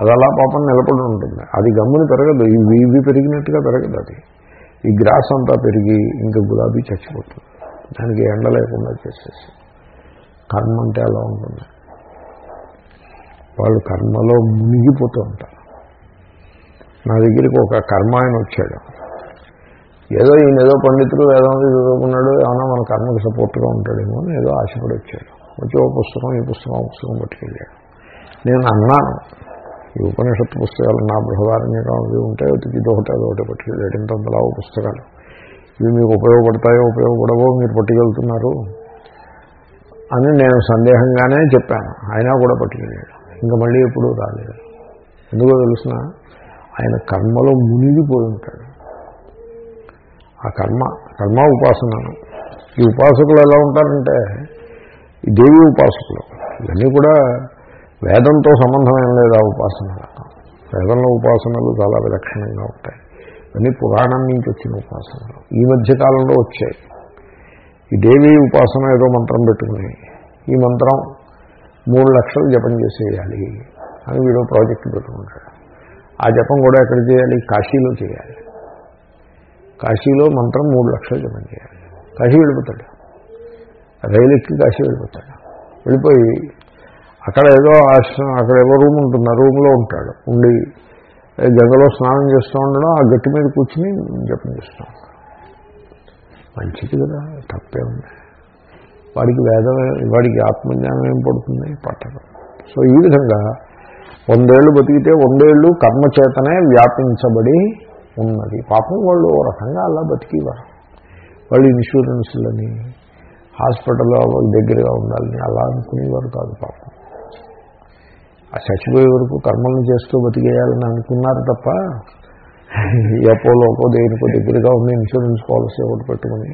అది అలా పాపం నిలబడి ఉంటుంది. అది గమ్ముని పెరగదు. ఇవి ఇవి పెరిగినట్టుగా పెరగదు అది. ఈ గ్రాస్ అంతా పెరిగి ఇంకా గులాబీ చచ్చిపోతుంది. దానికి ఎండ లేకుండా చేసేసి. కర్మ అంటే అలా ఉంటుంది. వాళ్ళు కర్మలో మునిగిపోతూ ఉంటారు. నా దగ్గరికి ఒక కర్మ ఆయన వచ్చాడు. ఏదో ఈయన ఏదో పండితుడు వేదాంతి చదువుకున్నాడు ఏమన్నా మన కర్మకి సపోర్ట్గా ఉంటాడేమో అని ఏదో ఆశపడి వచ్చాడు వచ్చి ఓ పుస్తకం ఈ పుస్తకం ఆ పుస్తకం పట్టుకెళ్ళాడు. నేను అన్నాను ఈ ఉపనిషత్తు పుస్తకాలు నా బృహదారణ్యకం అవి ఉంటే ఇది ఒకటి అది ఒకటి పట్టుకెళ్ళాడు. ఇంతంతలా ఓ పుస్తకాలు. ఇవి మీకు ఉపయోగపడతాయో ఉపయోగపడవో మీరు పట్టుకెళ్తున్నారు అని నేను సందేహంగానే చెప్పాను. అయినా కూడా పట్టుకెళ్ళాడు. ఇంకా మళ్ళీ ఎప్పుడూ రాలేదు. ఎందుకో తెలుసిన ఆయన కర్మలో మునిగిపోయి ఉంటాడు. ఆ కర్మ కర్మ ఉపాసనను ఈ ఉపాసకులు ఎలా ఉంటారంటే ఈ దేవి ఉపాసకులు ఇవన్నీ కూడా వేదంతో సంబంధం ఏం లేదు ఆ ఉపాసన వేదంలో ఉపాసనలు చాలా విలక్షణంగా ఉంటాయి. ఇవన్నీ పురాణం నుంచి వచ్చిన ఉపాసనలు. ఈ మధ్య కాలంలో వచ్చాయి. ఈ దేవి ఉపాసన ఏదో మంత్రం పెట్టుకుని ఈ మంత్రం మూడు లక్షలు జపం చేసేయాలి అని వీడు ప్రాజెక్టు పెట్టుకుంటాడు. ఆ జపం కూడా ఎక్కడ చేయాలి? కాశీలో చేయాలి. కాశీలో మంత్రం మూడు లక్షలు జపం చేయాలి. కాశీ వెళ్ళిపోతాడు. రైలు ఎక్కి కాశీ వెళ్ళిపోతాడు. వెళ్ళిపోయి అక్కడ ఏదో ఆశ్రమం అక్కడ ఏదో రూమ్ ఉంటుంది ఆ రూమ్లో ఉంటాడు. ఉండి గంగలో స్నానం చేస్తూ ఉండడం ఆ గట్టి మీద కూర్చుని జపం చేస్తూ మంచిది కదా తప్పే ఉంది. వాడికి వేదం వాడికి ఆత్మజ్ఞానం ఏం పడుతుంది? పట్టదు. సో ఈ విధంగా వందేళ్ళు బతికితే వందేళ్ళు కర్మచేతనే వ్యాపించబడి ఉన్నది. పాపం వాళ్ళు ఓ రకంగా అలా బతికేవారు. వాళ్ళు ఇన్సూరెన్స్లని హాస్పిటల్లో వాళ్ళ దగ్గరగా ఉండాలని అలా అనుకునేవారు కాదు పాపం. ఆ చచ్చిపోయే వరకు కర్మలను చేస్తూ బతికేయాలని అనుకున్నారు తప్ప ఎపోలోకో దేనికో దగ్గరగా ఉన్న ఇన్సూరెన్స్ పాలసీ ఒకటి పెట్టుకుని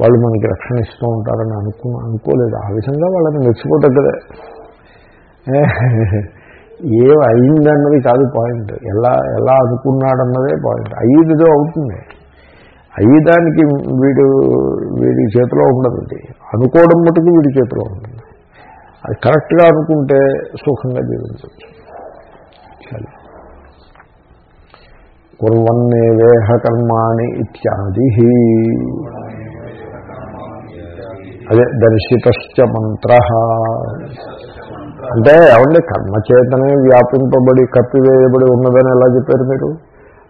వాళ్ళు మనకి రక్షణ ఇస్తూ ఉంటారని అనుకు అనుకోలేదు. ఆ విధంగా వాళ్ళని మెచ్చుకోదగ్గరే ఏం అయిందన్నది కాదు పాయింట్ ఎలా ఎలా అనుకున్నాడన్నదే పాయింట్ అయ్యేదో అవుతుంది. అయ్యేదానికి వీడు వీడి చేతిలో ఉండదండి అనుకోవడం మటుకు వీడి చేతిలో ఉంటుంది. అది కరెక్ట్గా అనుకుంటే సుఖంగా జీవించవచ్చు. చాలా కుర్వన్నేవేహ కర్మాణి ఇత్యాది. అదే దర్శితశ్చ మంత్ర. అంటే ఏమండి కర్మచేతనే వ్యాపింపబడి కప్పివేయబడి ఉన్నదని ఎలా చెప్పారు మీరు?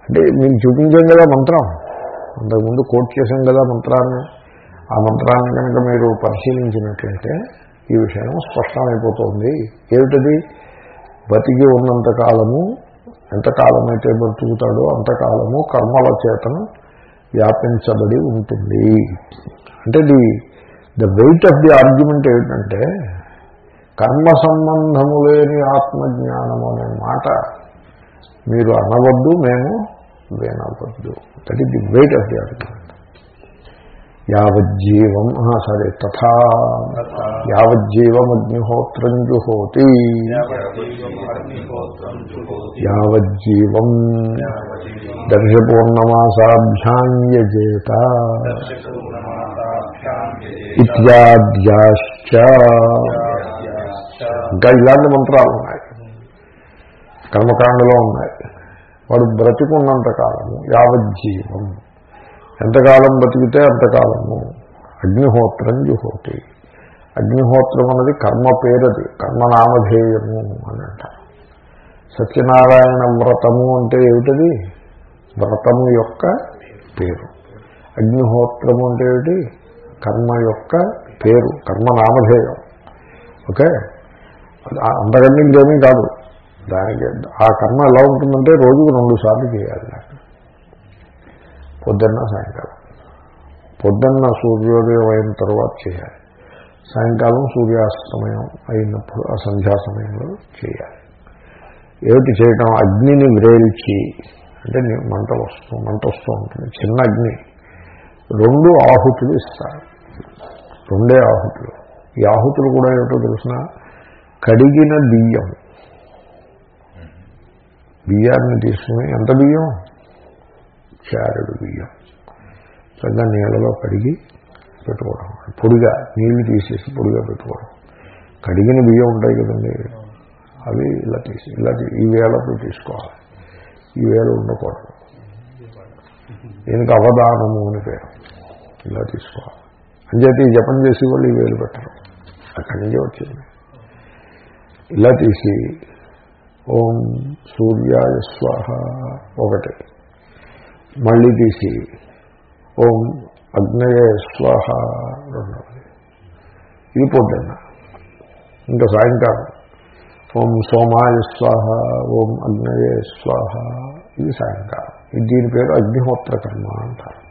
అంటే మీకు చూపించాం కదా మంత్రం. అంతకుముందు కోట్ చేసాం కదా మంత్రాన్ని. ఆ మంత్రాన్ని కనుక మీరు పరిశీలించినట్లయితే ఈ విషయం స్పష్టమైపోతుంది. ఏమిటది? బతికి ఉన్నంత కాలము ఎంతకాలమైతే బ్రతుకుతాడో అంతకాలము కర్మల చేతను వ్యాపించబడి ఉంటుంది. అంటే the the weight of the argument ఏమిటంటే కర్మ సంబంధము లేని ఆత్మజ్ఞానము అనే మాట మీరు అనవద్దు మేము వినవద్దు. That is the weight of the argument యావజ్జీవం సరే తథా యావజ్జీవం అగ్నిహోత్రం జుహోతి యావజ్జీవం దర్శపూర్ణమాసాభ్యాన్యజేత. ఇత్యాద్యాశ్చ ఇంకా ఇలాంటి మంత్రాలు ఉన్నాయి. కర్మకాండలో ఉన్నాయి. వాడు బ్రతికున్నంత కాలము యావజ్జీవం ఎంతకాలం బతికితే అంతకాలము అగ్నిహోత్రం జుహోతి. అగ్నిహోత్రం అన్నది కర్మ పేరది కర్మనామధేయము అని అంటారు. సత్యనారాయణ వ్రతము అంటే ఏమిటది? వ్రతము యొక్క పేరు. అగ్నిహోత్రము అంటే ఏమిటి? కర్మ యొక్క పేరు కర్మ నామధేయం. ఓకే? అంతకంటే ఇంకేమీ కాదు. దానికి ఆ కర్మ ఎలా ఉంటుందంటే రోజుకు రెండు సార్లు చేయాలి నాకు పొద్దున్న సాయంకాలం. పొద్దున్న సూర్యోదయం అయిన తర్వాత చేయాలి. సాయంకాలం సూర్యాస్తమయం అయినప్పుడు ఆ సంధ్యా సమయంలో చేయాలి. ఏమిటి చేయటం? అగ్నిని వ్రేల్చి అంటే మంట వస్తూ మంట వస్తూ ఉంటుంది. చిన్న అగ్ని. రెండు ఆహుతులు ఇస్తారు. రెండే ఆహుతులు. ఈ ఆహుతులు కూడా ఏమిటో తెలిసిన? కడిగిన బియ్యం. బియ్యాన్ని తీసుకుని ఎంత బియ్యం? చారుడు బియ్యం. చక్కగా నీళ్ళలో కడిగి పెట్టుకోవడం. పొడిగా నీళ్ళు తీసేసి పొడిగా పెట్టుకోవడం. కడిగిన బియ్యం ఉంటాయి కదండి. అవి ఇలా తీసి ఇలా ఈ వేళప్పుడు తీసుకోవాలి. ఈ వేళ ఉండకూడదు. దీనికి అవధానము అని పేరు. ఇలా తీసుకోవాలి. అంచేత ఈ జపం చేసి వాళ్ళు ఈ వేలు పెట్టరు. అక్కడి నుంచే వచ్చింది. ఇలా తీసి ఓం సూర్యాయ స్వాహ ఒకటి. మళ్ళీ తీసి ఓం అగ్నయ స్వాహ రెండవది. ఇది పొద్దున్న. ఇంకా సాయంకాలం. ఓం సోమాయ స్వాహ ఓం అగ్నయ స్వాహ ఇది సాయంకాలం. ఇది దీని పేరు అగ్నిహోత్ర కర్మ అంటారు.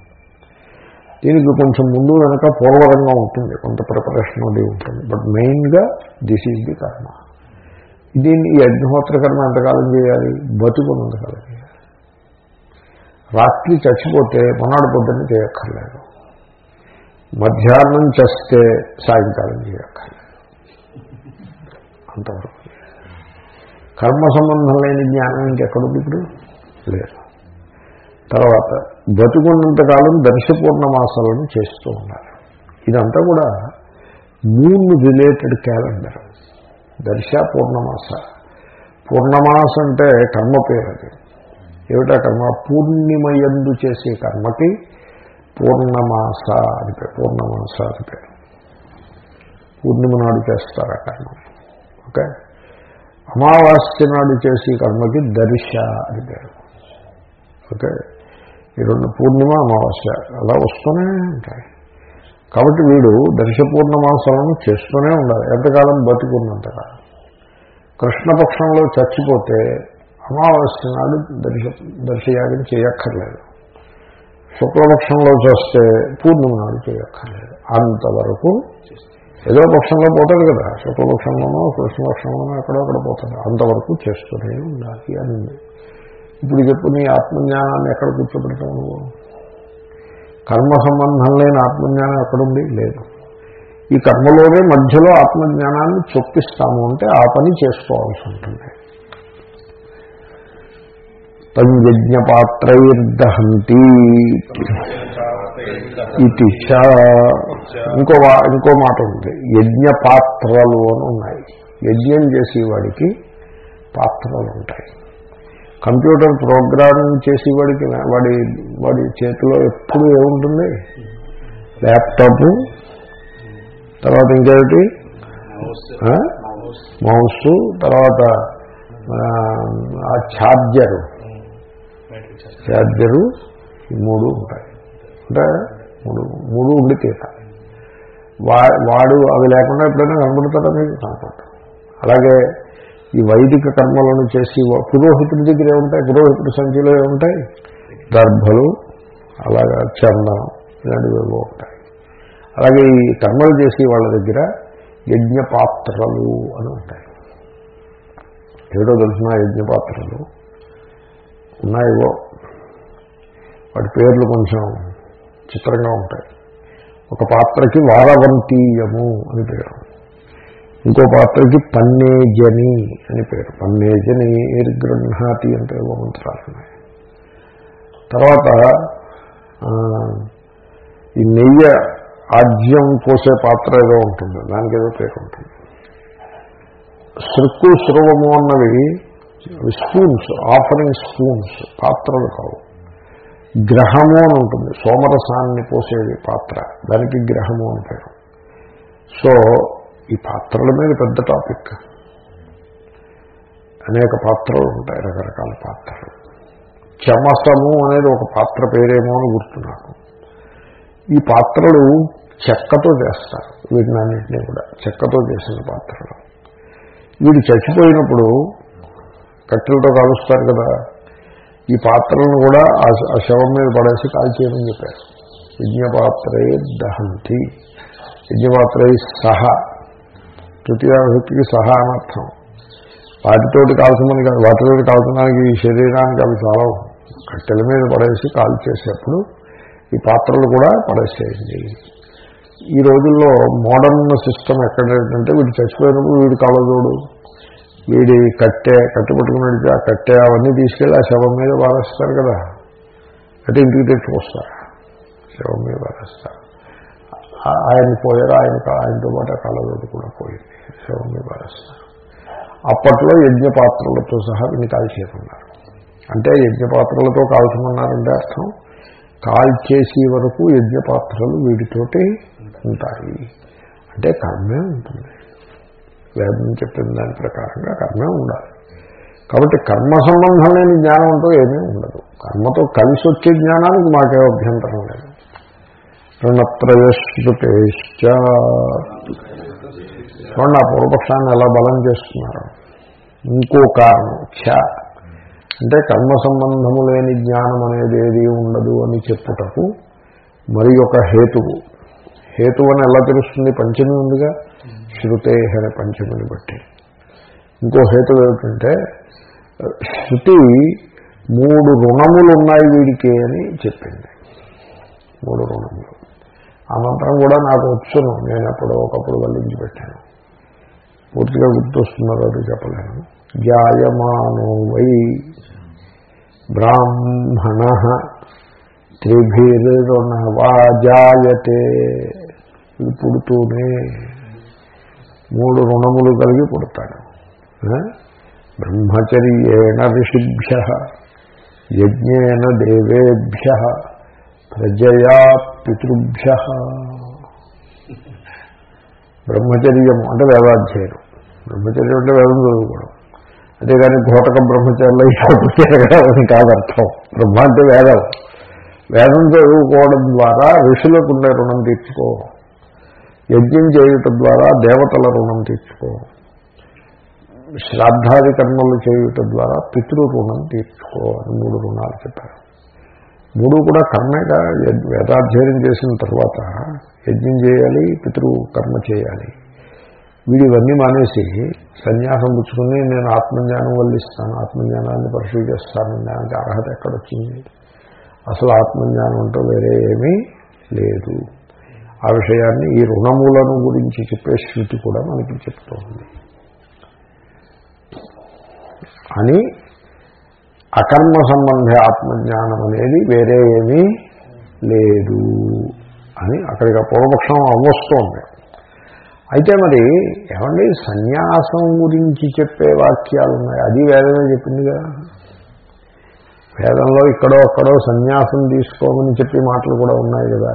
దీనికి కొంచెం ముందు వెనక పూర్వరంగా ఉంటుంది. కొంత ప్రిపరేషన్ అది ఉంటుంది. బట్ మెయిన్గా దిస్ ఈజ్ ది కర్మ దీన్ని ఈ అగ్నిహోత్ర కర్మ ఎంతకాలం చేయాలి? బతుకున్నంతకాలం చేయాలి? రాత్రి చచ్చిపోతే మొన్నటి పొద్దున్న చేయక్కర్లేదు. మధ్యాహ్నం చస్తే సాయంకాలం చేయక్కర్లేదు. అంతవరకు. కర్మ సంబంధం లేని జ్ఞానం ఇంకెక్కడుంది ఇప్పుడు? లేదు. తర్వాత బతుకున్నంతకాలం దర్శపూర్ణమాసాలను చేస్తూ ఉండాలి. ఇదంతా కూడా మూన్ రిలేటెడ్ క్యాలెండర్ దర్శ పూర్ణమాస. పూర్ణమాస అంటే కర్మ పేరు అది. ఏమిటా కర్మ? పూర్ణిమయందు చేసే కర్మకి పూర్ణమాస అని పేరు. పూర్ణమాస అని పేరు. పూర్ణిమ నాడు చేస్తారు ఆ కర్మ. ఓకే? అమావాస్య నాడు చేసే కర్మకి దర్శ అని పేరు. ఓకే? ఈ రెండు పూర్ణిమ అమావాస్య అలా వస్తూనే ఉంటాయి. కాబట్టి వీడు దర్శపూర్ణమాసనం చేస్తూనే ఉండాలి. ఎంతకాలం బతికున్నంతకాలం కృష్ణపక్షంలో చచ్చిపోతే అమావాస్య నాడు దర్శ దర్శయాగం చేయక్కర్లేదు. శుక్లపక్షంలో చేస్తే పూర్ణిమ నాడు చేయక్కర్లేదు. అంతవరకు ఏదో పక్షంలో పోతుంది కదా. శుక్లపక్షంలోనో కృష్ణపక్షంలోనో ఎక్కడో అక్కడ పోతుంది అంతవరకు చేస్తూనే ఉండాలి అని ఇప్పుడు చెప్పు నీ ఆత్మజ్ఞానాన్ని ఎక్కడ కూర్చోబెడతావు నువ్వు? కర్మ సంబంధం లేని ఆత్మజ్ఞానం ఎక్కడుంది? లేదు. ఈ కర్మలోనే మధ్యలో ఆత్మజ్ఞానాన్ని చొప్పిస్తాము అంటే ఆ పని చేసుకోవాల్సి ఉంటుంది. తంయజ్ఞపాత్రైర్దహంతి ఇది ఇంకో ఇంకో మాట ఉంది. యజ్ఞపాత్రలు అని ఉన్నాయి. యజ్ఞం చేసేవాడికి పాత్రలు ఉంటాయి కంప్యూటర్ ప్రోగ్రామింగ్ చేసేవాడికి వాడి వాడి చేతిలో ఎప్పుడు ఏముంటుంది? ల్యాప్టాప్ తర్వాత ఇంకేమిటి? మౌస్ తర్వాత ఆ, ఛార్జరు. ఛార్జరు మూడు ఉంటాయి. అంటే మూడు మూడు ఉండి తీరాలి వా వాడు అవి లేకుండా ఎప్పుడైనా కనబడతారా మీకు? కనపడతాం అలాగే ఈ వైదిక కర్మలను చేసి పురోహితుడి దగ్గర ఏముంటాయి పురోహితుడి సంఖ్యలో ఏముంటాయి? దర్భలు అలాగా చందనం ఇలాంటివి ఏవో ఉంటాయి. అలాగే ఈ కర్మలు చేసి వాళ్ళ దగ్గర యజ్ఞపాత్రలు అని ఉంటాయి. ఏదో తెలిసిన యజ్ఞపాత్రలు? ఉన్నాయో వాటి పేర్లు కొంచెం చిత్రంగా ఉంటాయి. ఒక పాత్రకి వారవంతీయము అని పేరు. ఇంకో పాత్రకి పన్నేజని అని పేరు. పన్నేజని గృహాతి అంటే ఏవో మంత్రాలు ఉన్నాయి తర్వాత ఈ నెయ్యి ఆజ్యం పోసే పాత్ర ఏదో ఉంటుంది. దానికి ఏదో పేరు ఉంటుంది. శృక్కు శృవము అన్నవి స్పూన్స్ ఆఫరింగ్ స్పూన్స్ పాత్రలు కావు. గ్రహము అని ఉంటుంది. సోమరసాన్ని పోసేది పాత్ర. దానికి గ్రహము అని పేరు. సో ఈ పాత్రల మీద పెద్ద టాపిక్. అనేక పాత్రలు ఉంటాయి రకరకాల పాత్రలు. చమసము అనేది ఒక పాత్ర పేరేమో అని గుర్తు నాకు. ఈ పాత్రలు చెక్కతో చేస్తారు వీటిని అన్నింటినీ కూడా చెక్కతో చేసిన పాత్రలు. వీడు చచ్చిపోయినప్పుడు కట్టెలతో కాలుస్తారు కదా ఈ పాత్రలను కూడా ఆ ఆ శవం మీద పడేసి కాల్చేయమని చెప్పారు. యజ్ఞపాత్రే దహంతి. యజ్ఞపాత్రై సహ. తృతీయ వ్యక్తికి సహా అనర్థం వాటితోటి కాల్చమని కాదు వాటితోటి కాల్చడానికి ఈ శరీరానికి అవి చాలా కట్టెల మీద పడేసి కాల్చేసేప్పుడు ఈ పాత్రలు కూడా పడేసేయండి. ఈ రోజుల్లో మోడర్న్ సిస్టమ్ ఎక్కడంటే వీడు చచ్చిపోయినప్పుడు వీడు కళ్ళజోడు. వీడి కట్టె కట్టె పట్టుకుని ఆ కట్టె అవన్నీ తీసుకెళ్ళి ఆ శవం మీద పారేస్తారు కదా. అంటే ఇంటికి తెచ్చుకొస్తారా శవం మీద పారేస్తారు. ఆయన పోయారు ఆయన ఆయనతో పాటు ఆ కళ్ళలోకి కూడా పోయింది. శవం పారేస్తారు అప్పట్లో యజ్ఞపాత్రలతో సహా వీళ్ళు కాల్చేయమన్నారు. అంటే యజ్ఞపాత్రలతో కాల్చమన్నారంటే అర్థం? కాల్చేసే వరకు యజ్ఞపాత్రలు వీటితోటి ఉంటాయి. అంటే కర్మే ఉంటుంది. వేదం చెప్పిన దాని ప్రకారంగా కర్మే ఉండాలి. కాబట్టి కర్మ సంబంధం లేని జ్ఞానం అంటూ ఏమీ ఉండదు. కర్మతో కలిసి వచ్చే జ్ఞానానికి మాకే అభ్యంతరం లేదు. రుణత్రయశ్రుతేశ్చ. చూడండి ఆ పూర్వపక్షాన్ని ఎలా బలం చేస్తున్నారు. ఇంకో కారణం ఛ. అంటే కర్మ సంబంధము లేని జ్ఞానం అనేది ఏది ఉండదు అని చెప్పుటకు మరి ఒక హేతువు. హేతువు అని ఎలా తెలుస్తుంది? పంచమి ఉందిగా? శృతే అనే పంచమిని బట్టి. ఇంకో హేతు ఏమిటంటే శృతి మూడు రుణములు ఉన్నాయి వీడికి అని చెప్పింది. మూడు రుణములు. ఆ మంత్రం కూడా నాకు వచ్చును నేను అప్పుడు ఒకప్పుడు వల్లించి పెట్టాను. పూర్తిగా గుర్తొస్తున్నారు అది చెప్పలేను. జాయమానో వై బ్రాహ్మణ త్రిభిరుణ వా జాయతే ఇది పుడుతూనే మూడు రుణములు కలిగి పుడతాడు. బ్రహ్మచర్యేణ ఋషిభ్య యజ్ఞేన దేవేభ్య ప్రజయా పితృభ్య. బ్రహ్మచర్యము అంటే వేదాధ్యయనం. బ్రహ్మచర్యం అంటే వేదం చదువుకోవడం. అంతేగాని ఘోటక బ్రహ్మచర్యలో ఇష్టపడని కాదు అర్థం. బ్రహ్మ అంటే వేదం. వేదం చదువుకోవడం ద్వారా ఋషులకు ఉండే రుణం తీర్చుకో. యజ్ఞం చేయుట ద్వారా దేవతల రుణం తీర్చుకో. శ్రాద్ధాది కర్మలు చేయుట ద్వారా పితృ రుణం తీర్చుకో అని మూడు రుణాలు చెప్పారు. మూడు కూడా కర్మేగా. వేదాధ్యయనం చేసిన తర్వాత యజ్ఞం చేయాలి పితృ కర్మ చేయాలి. వీడు ఇవన్నీ మానేసి సన్యాసం పుచ్చుకుని నేను ఆత్మజ్ఞానం వల్లిస్తాను. ఆత్మజ్ఞానాన్ని పరిశీలి చేస్తాను. దానికి అర్హత ఎక్కడొచ్చింది? అసలు ఆత్మజ్ఞానం అంటూ వేరే ఏమీ లేదు. ఆ విషయాన్ని ఈ రుణములను గురించి చెప్పే శృతి కూడా మనకి చెప్తోంది. అని అకర్మ సంబంధ ఆత్మజ్ఞానం అనేది వేరే ఏమీ లేదు అని అక్కడికి పూర్వపక్షం అవ్వస్తోంది అయితే మరి ఏమండి సన్యాసం గురించి చెప్పే వాక్యాలు ఉన్నాయి అది వేదమే చెప్పింది కదా. వేదంలో ఇక్కడో అక్కడో సన్యాసం తీసుకోమని చెప్పి మాటలు కూడా ఉన్నాయి కదా.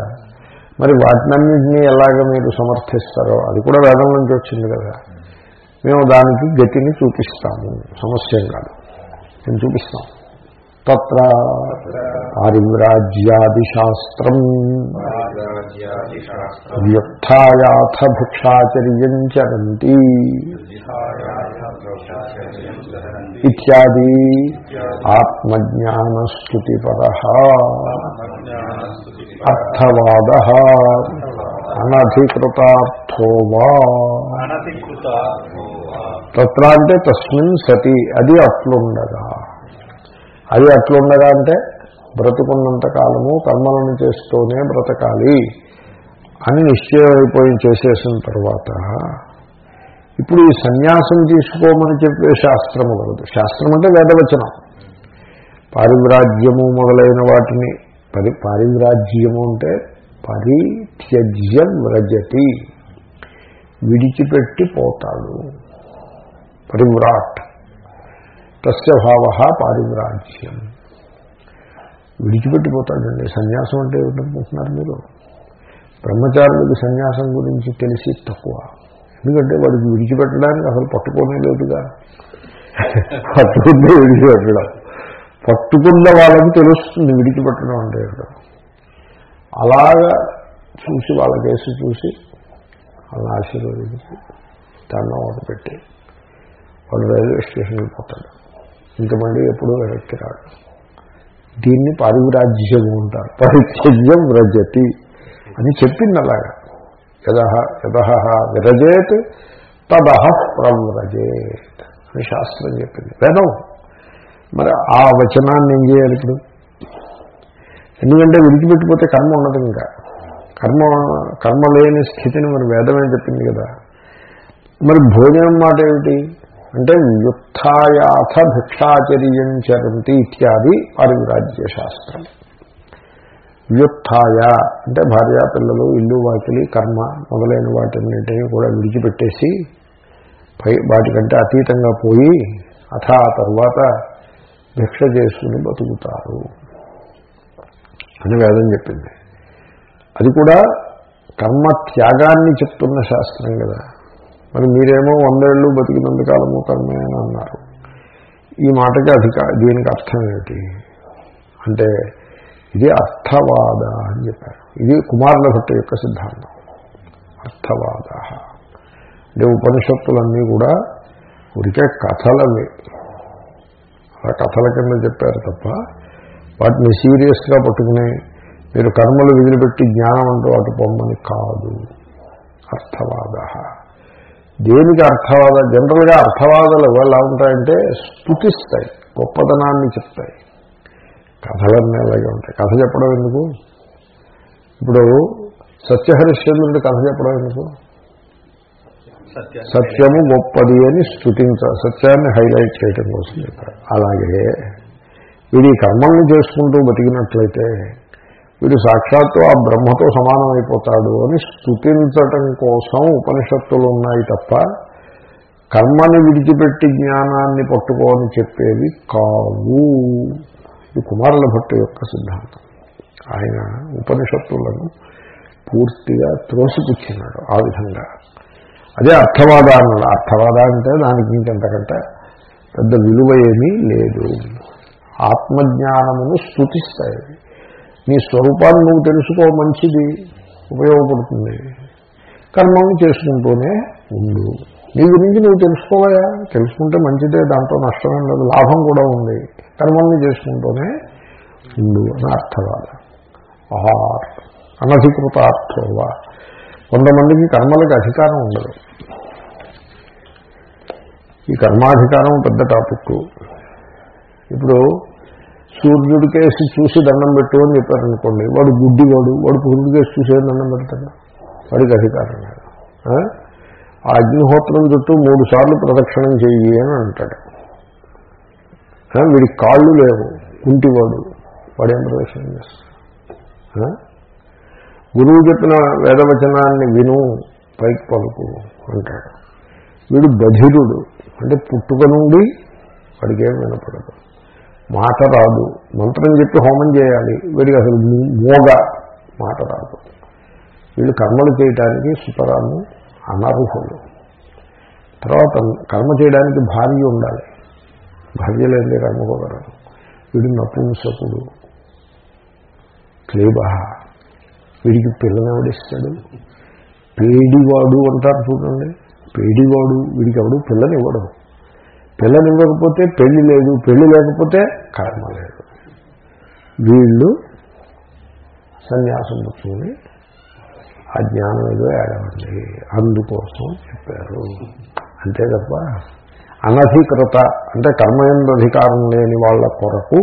మరి వాటినన్నింటినీ ఎలాగ మీరు సమర్థిస్తారో అది కూడా వేదం నుంచి వచ్చింది కదా. మేము దానికి గతిని చూపిస్తాము. సమస్య కాదు. నేను చూపిస్తాం తత్ర పారివ్రాజ్యాది శాస్త్రం వ్యుత్యాథ భిక్షాచర్యం చరంతి ఇత్యాది ఆత్మజ్ఞానస్తుతిపర అర్థవాద అనధికృతార్థో వా. తత్ర అంటే తస్మిన్ సతి అది అట్లుండగా. అది అట్లుండగా అంటే బ్రతుకున్నంత కాలము కర్మలను చేస్తూనే బ్రతకాలి అని నిశ్చయం అయిపోయి చేసేసిన తర్వాత ఇప్పుడు ఈ సన్యాసం తీసుకోమని చెప్పే శాస్త్రము కలదు. శాస్త్రం అంటే వేదవచనం. పారివ్రాజ్యము మొదలైన వాటిని పరి పారివ్రాజ్యము అంటే పరిత్యజ్య వ్రజతి. విడిచిపెట్టి పోతాడు. పరివ్రాట్. తస్య భావ పారివ్రాజ్యం. విడిచిపెట్టిపోతాడండి. సన్యాసం అంటే ఏమిటనుకుంటున్నారు మీరు? బ్రహ్మచారులకు సన్యాసం గురించి తెలిసి తక్కువ. ఎందుకంటే వాడికి విడిచిపెట్టడానికి అసలు పట్టుకోనే లేదుగా. పట్టుకుంటే విడిచిపెట్టడం. పట్టుకున్న వాళ్ళకి తెలుస్తుంది విడిచిపెట్టడం అంటే అలాగా చూసి వాళ్ళ కేసు చూసి వాళ్ళని ఆశీర్వదించి దాన్ని ఒకటి పెట్టి వాళ్ళు రైల్వే స్టేషన్కి పోతాడు. ఇంక మళ్ళీ ఎప్పుడూ వెనక్కి రాడు దీన్ని పారివిరాజ్యము అంటారు. పరిత్యజ్యం వ్రజతి అని చెప్పింది అలాగా. యదహ యదహ విరజేత్ తదహ ప్రవ్రజేత్ అని శాస్త్రం చెప్పింది. వేదం. మరి ఆ వచనాన్ని ఏం చేయాలి ఇప్పుడు? ఎందుకంటే విడిచిపెట్టిపోతే కర్మ ఉండదు ఇంకా. కర్మ కర్మ లేని స్థితిని మరి వేదమే చెప్పింది కదా? మరి భోజనం మాట ఏమిటి? అంటే వ్యుత్యాథ భిక్షాచర్యం చరంతి ఇత్యాది పారివిరాజ్య శాస్త్రం వ్యుత్య అంటే భార్య పిల్లలు ఇల్లు వాకిలి కర్మ మొదలైన వాటిన్నింటినీ కూడా విడిచిపెట్టేసి పై వాటికంటే అతీతంగా పోయి అథ ఆ తర్వాత భిక్ష చేసుకుని బతుకుతారు అని వేదం చెప్పింది. అది కూడా కర్మ త్యాగాన్ని చెప్తున్న శాస్త్రం కదా. మరి మీరేమో వందేళ్ళు బతికినంత కాలము కర్మే అని అన్నారు. ఈ మాటకి అధిక దీనికి అర్థం ఏమిటి? అంటే ఇది అర్థవాద అని చెప్పారు. ఇది కుమారుల భట్ట యొక్క సిద్ధాంతం. అర్థవాద. అంటే ఉపనిషత్తులన్నీ కూడా ఉరికే కథలవి. ఆ కథల కింద చెప్పారు తప్ప వాటిని సీరియస్గా పట్టుకుని మీరు కర్మలు విదిలిపెట్టి జ్ఞానం అంటూ అటు పొమ్మని కాదు. అర్థవాద. దేనికి అర్థవాద జనరల్గా అర్థవాదాలు ఎలా ఉంటాయంటే స్థుతిస్తాయి గొప్పతనాన్ని చెప్తాయి. కథలన్నీ అలాగే ఉంటాయి. కథ చెప్పడం ఎందుకు? ఇప్పుడు సత్యహరిశ్చంద్రుడి కథ చెప్పడం ఎందుకు? సత్య సత్యము గొప్పది అని స్థుతించ సత్యాన్ని హైలైట్ చేయడం కోసం చెప్పారు. అలాగే వీడు కర్మల్ని చేసుకుంటూ బతికినట్లయితే వీడు సాక్షాత్తు ఆ బ్రహ్మతో సమానమైపోతాడు అని స్థుతించటం కోసం ఉపనిషత్తులు ఉన్నాయి తప్ప కర్మని విడిచిపెట్టి జ్ఞానాన్ని పట్టుకోని చెప్పేవి కావు. ఇది కుమారుల భట్టు యొక్క సిద్ధాంతం. ఆయన ఉపనిషత్తులను పూర్తిగా త్రోసిపుచ్చినాడు ఆ విధంగా. అదే అర్థవాద అన్నాడు అర్థవాద అంటే దానికి ఇంకెంతకంటే పెద్ద విలువ ఏమీ లేదు. ఆత్మజ్ఞానమును స్థుతిస్తాయి నీ స్వరూపాన్ని నువ్వు తెలుసుకో మంచిది ఉపయోగపడుతుంది. కర్మం చేసుకుంటూనే ఉండు. నీ గురించి నువ్వు తెలుసుకోవాయా తెలుసుకుంటే మంచిదే దాంట్లో నష్టమేం లేదు లాభం కూడా ఉంది. కర్మల్ని చేసుకుంటూనే ఉండు అని అర్థవాద. ఆర్ అనధికృత అర్థోవా కొంతమందికి కర్మలకు అధికారం ఉండదు. ఈ కర్మాధికారం పెద్ద టాపిక్ ఇప్పుడు సూర్యుడికేసి చూసి దండం పెట్టు అని చెప్పారనుకోండి వాడు గుడ్డివాడు వాడు సూర్యుడికేసి చూసే దండం పెడతాడు? వాడికి అధికారం లేదు. ఆ? అగ్నిహోత్రం చుట్టూ మూడు సార్లు ప్రదక్షిణం చెయ్యి అని అంటాడు. ఆ? వీడికి కాళ్ళు లేవు కుంటివాడు వాడేం ప్రదక్షిణం చేస్తాడు? గురువు చెప్పిన వేదవచనాన్ని విను పైకి పలుకు అంటాడు. వీడు బధిరుడు అంటే పుట్టుక నుండి వాడికేం వినపడదు. మాట రాదు. మంత్రం చెప్పి హోమం చేయాలి. వీడికి అసలు మోగ మాట రాదు. వీళ్ళు కర్మలు చేయడానికి సుతరాము అనర్హులు. తర్వాత కర్మ చేయడానికి భార్య ఉండాలి. భార్య లేదే కర్మ వీడి వీడు నపుంసకుడు. క్లేబహ వీడికి పిల్లనెవడిస్తాడు పేడివాడు అంటారు చూడండి. పేడివాడు వీడికి ఎవడు? పిల్లనివ్వడు పిల్లలు ఇవ్వకపోతే పెళ్ళి లేదు పెళ్ళి లేకపోతే కర్మ లేదు. వీళ్ళు సన్యాసం పుచ్చుకుని ఆ జ్ఞానం ఏదో ఏడవండి. అందుకోసం చెప్పారు. అంతే తప్ప అనధికృత అంటే కర్మయందు అధికారం లేని వాళ్ళ కొరకు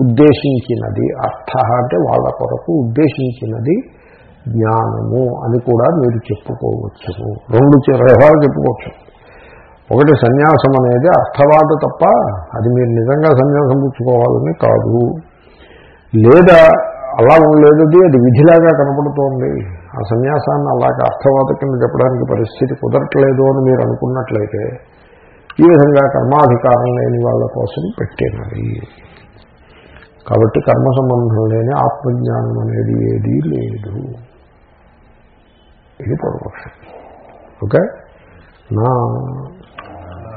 ఉద్దేశించినది అర్థ అంటే వాళ్ళ కొరకు ఉద్దేశించినది జ్ఞానము అని కూడా మీరు చెప్పుకోవచ్చు. రెండు చి- చెప్పుకోవచ్చు. ఒకటి సన్యాసం అనేది అర్థవాద తప్ప అది మీరు నిజంగా సన్యాసం పుచ్చుకోవాలని కాదు. లేదా అలా ఉండలేదు అది విధిలాగా కనపడుతోంది. ఆ సన్యాసాన్ని అలాగ అర్థవాద కింద చెప్పడానికి పరిస్థితి కుదరట్లేదు అని మీరు అనుకున్నట్లయితే ఈ విధంగా కర్మాధికారం లేని వాళ్ళ కోసం పెట్టినది కాబట్టి కర్మ సంబంధం లేని ఆత్మజ్ఞానం అనేది ఏదీ లేదు. ఇది పూర్వపక్షం. ఓకే? నా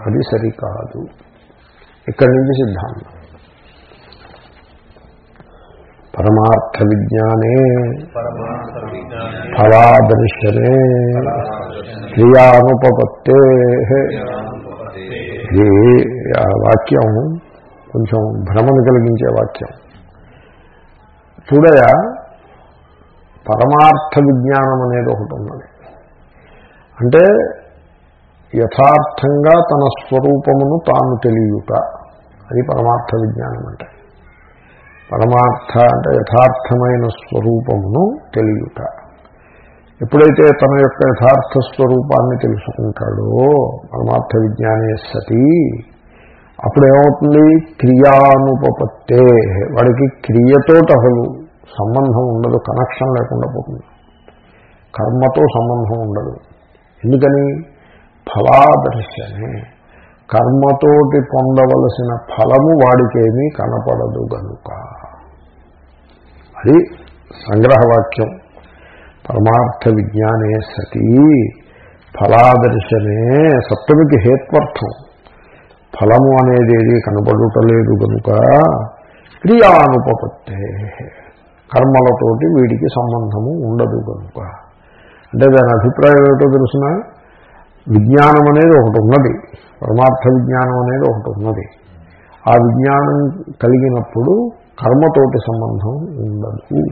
అది సరికాదు. ఇక్కడి నుంచి సిద్ధాంతం. పరమార్థ విజ్ఞానే ఫలాదర్శనే క్రియానుపపత్తే. ఇది వాక్యం కొంచెం భ్రమను కలిగించే వాక్యం. చూడయా పరమార్థ విజ్ఞానం అనేది ఒకటి ఉన్నది. అంటే యథార్థంగా తన స్వరూపమును తాను తెలియట. అది పరమార్థ విజ్ఞానం అంటే. పరమార్థ అంటే యథార్థమైన స్వరూపమును తెలియట. ఎప్పుడైతే తన యొక్క యథార్థ స్వరూపాన్ని తెలుసుకుంటాడో పరమార్థ విజ్ఞానే సతి అప్పుడు ఏమవుతుంది క్రియానుపపత్తే. వాడికి క్రియతో అసలు సంబంధం ఉండదు కనెక్షన్ లేకుండా పోతుంది. కర్మతో సంబంధం ఉండదు. ఎందుకని? ఫలాదర్శనే. కర్మతోటి పొందవలసిన ఫలము వాడికేమీ కనపడదు గనుక. అది సంగ్రహవాక్యం. పరమార్థ విజ్ఞానే సతీ. ఫలాదర్శనే సప్తమికి హేత్వర్థం. ఫలము అనేది ఏది కనపడుటలేదు కనుక క్రియానుపపత్తే. కర్మలతోటి వీడికి సంబంధము ఉండదు కనుక అంటే దాని అభిప్రాయం ఏమిటో తెలుసిన? విజ్ఞానం అనేది ఒకటి ఉన్నది. పరమార్థ విజ్ఞానం అనేది ఒకటి ఉన్నది. ఆ విజ్ఞానం కలిగినప్పుడు కర్మతోటి సంబంధం ఉండదు.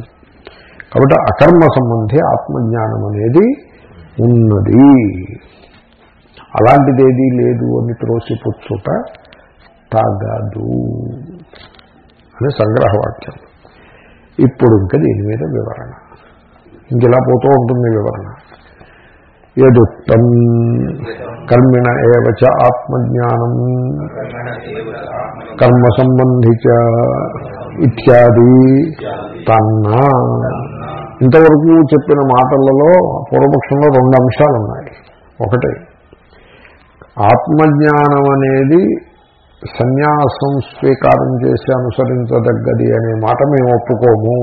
కాబట్టి అకర్మ సంబంధి ఆత్మజ్ఞానం అనేది ఉన్నది. అలాంటిదేదీ లేదు అని త్రోసిపుచ్చుట తాగదు అని సంగ్రహవాక్యం. ఇప్పుడు ఇంకా దీని మీద వివరణ. ఇంకెలా పోతూ ఉంటుంది వివరణ. యదుక్తం కర్మిణ ఏవచ ఆత్మజ్ఞానం. కర్మ సంబంధి ఇత్యాది తన్నా. ఇంతవరకు చెప్పిన మాటలలో పూర్వపక్షంలో రెండు అంశాలు ఉన్నాయి. ఒకటి ఆత్మజ్ఞానం అనేది సన్యాసం స్వీకారం చేసి అనుసరించదగ్గది అనే మాట మేము ఒప్పుకోము.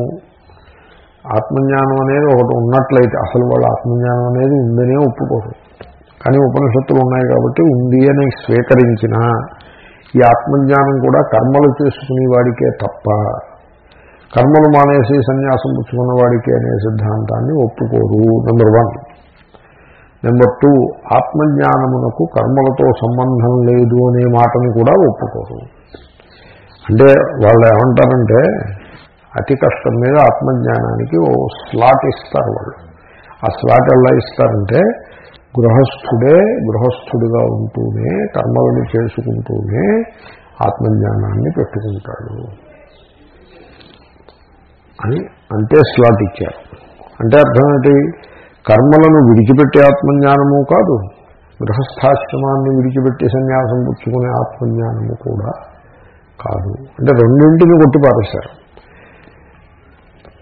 ఆత్మజ్ఞానం అనేది ఒకటి ఉన్నట్లయితే అసలు వాళ్ళ ఆత్మజ్ఞానం అనేది ఉందనే ఒప్పుకోరు. కానీ ఉపనిషత్తులు ఉన్నాయి కాబట్టి ఉంది అని స్వీకరించిన ఈ ఆత్మజ్ఞానం కూడా కర్మలు చేసుకునే వాడికే తప్ప కర్మలు మానేసి సన్యాసం పుచ్చుకున్న వాడికి అనే సిద్ధాంతాన్ని ఒప్పుకోరు. నెంబర్ వన్ నెంబర్ టూ ఆత్మజ్ఞానమునకు కర్మలతో సంబంధం లేదు అనే మాటని కూడా ఒప్పుకోరు. అంటే వాళ్ళు ఏమంటారంటే అతి కష్టం మీద ఆత్మజ్ఞానానికి ఓ స్లాట్ ఇస్తారు వాళ్ళు. ఆ స్లాట్ ఎలా ఇస్తారంటే గృహస్థుడే గృహస్థుడిగా ఉంటూనే కర్మలను చేసుకుంటూనే ఆత్మజ్ఞానాన్ని పెట్టుకుంటాడు అని అంతే స్లాట్ ఇచ్చారు. అంటే అర్థం ఏంటి? కర్మలను విడిచిపెట్టే ఆత్మజ్ఞానము కాదు గృహస్థాశ్రమాన్ని విడిచిపెట్టి సన్యాసం పుచ్చుకునే ఆత్మజ్ఞానము కూడా కాదు. అంటే రెండింటిని కొట్టిపారేశారు.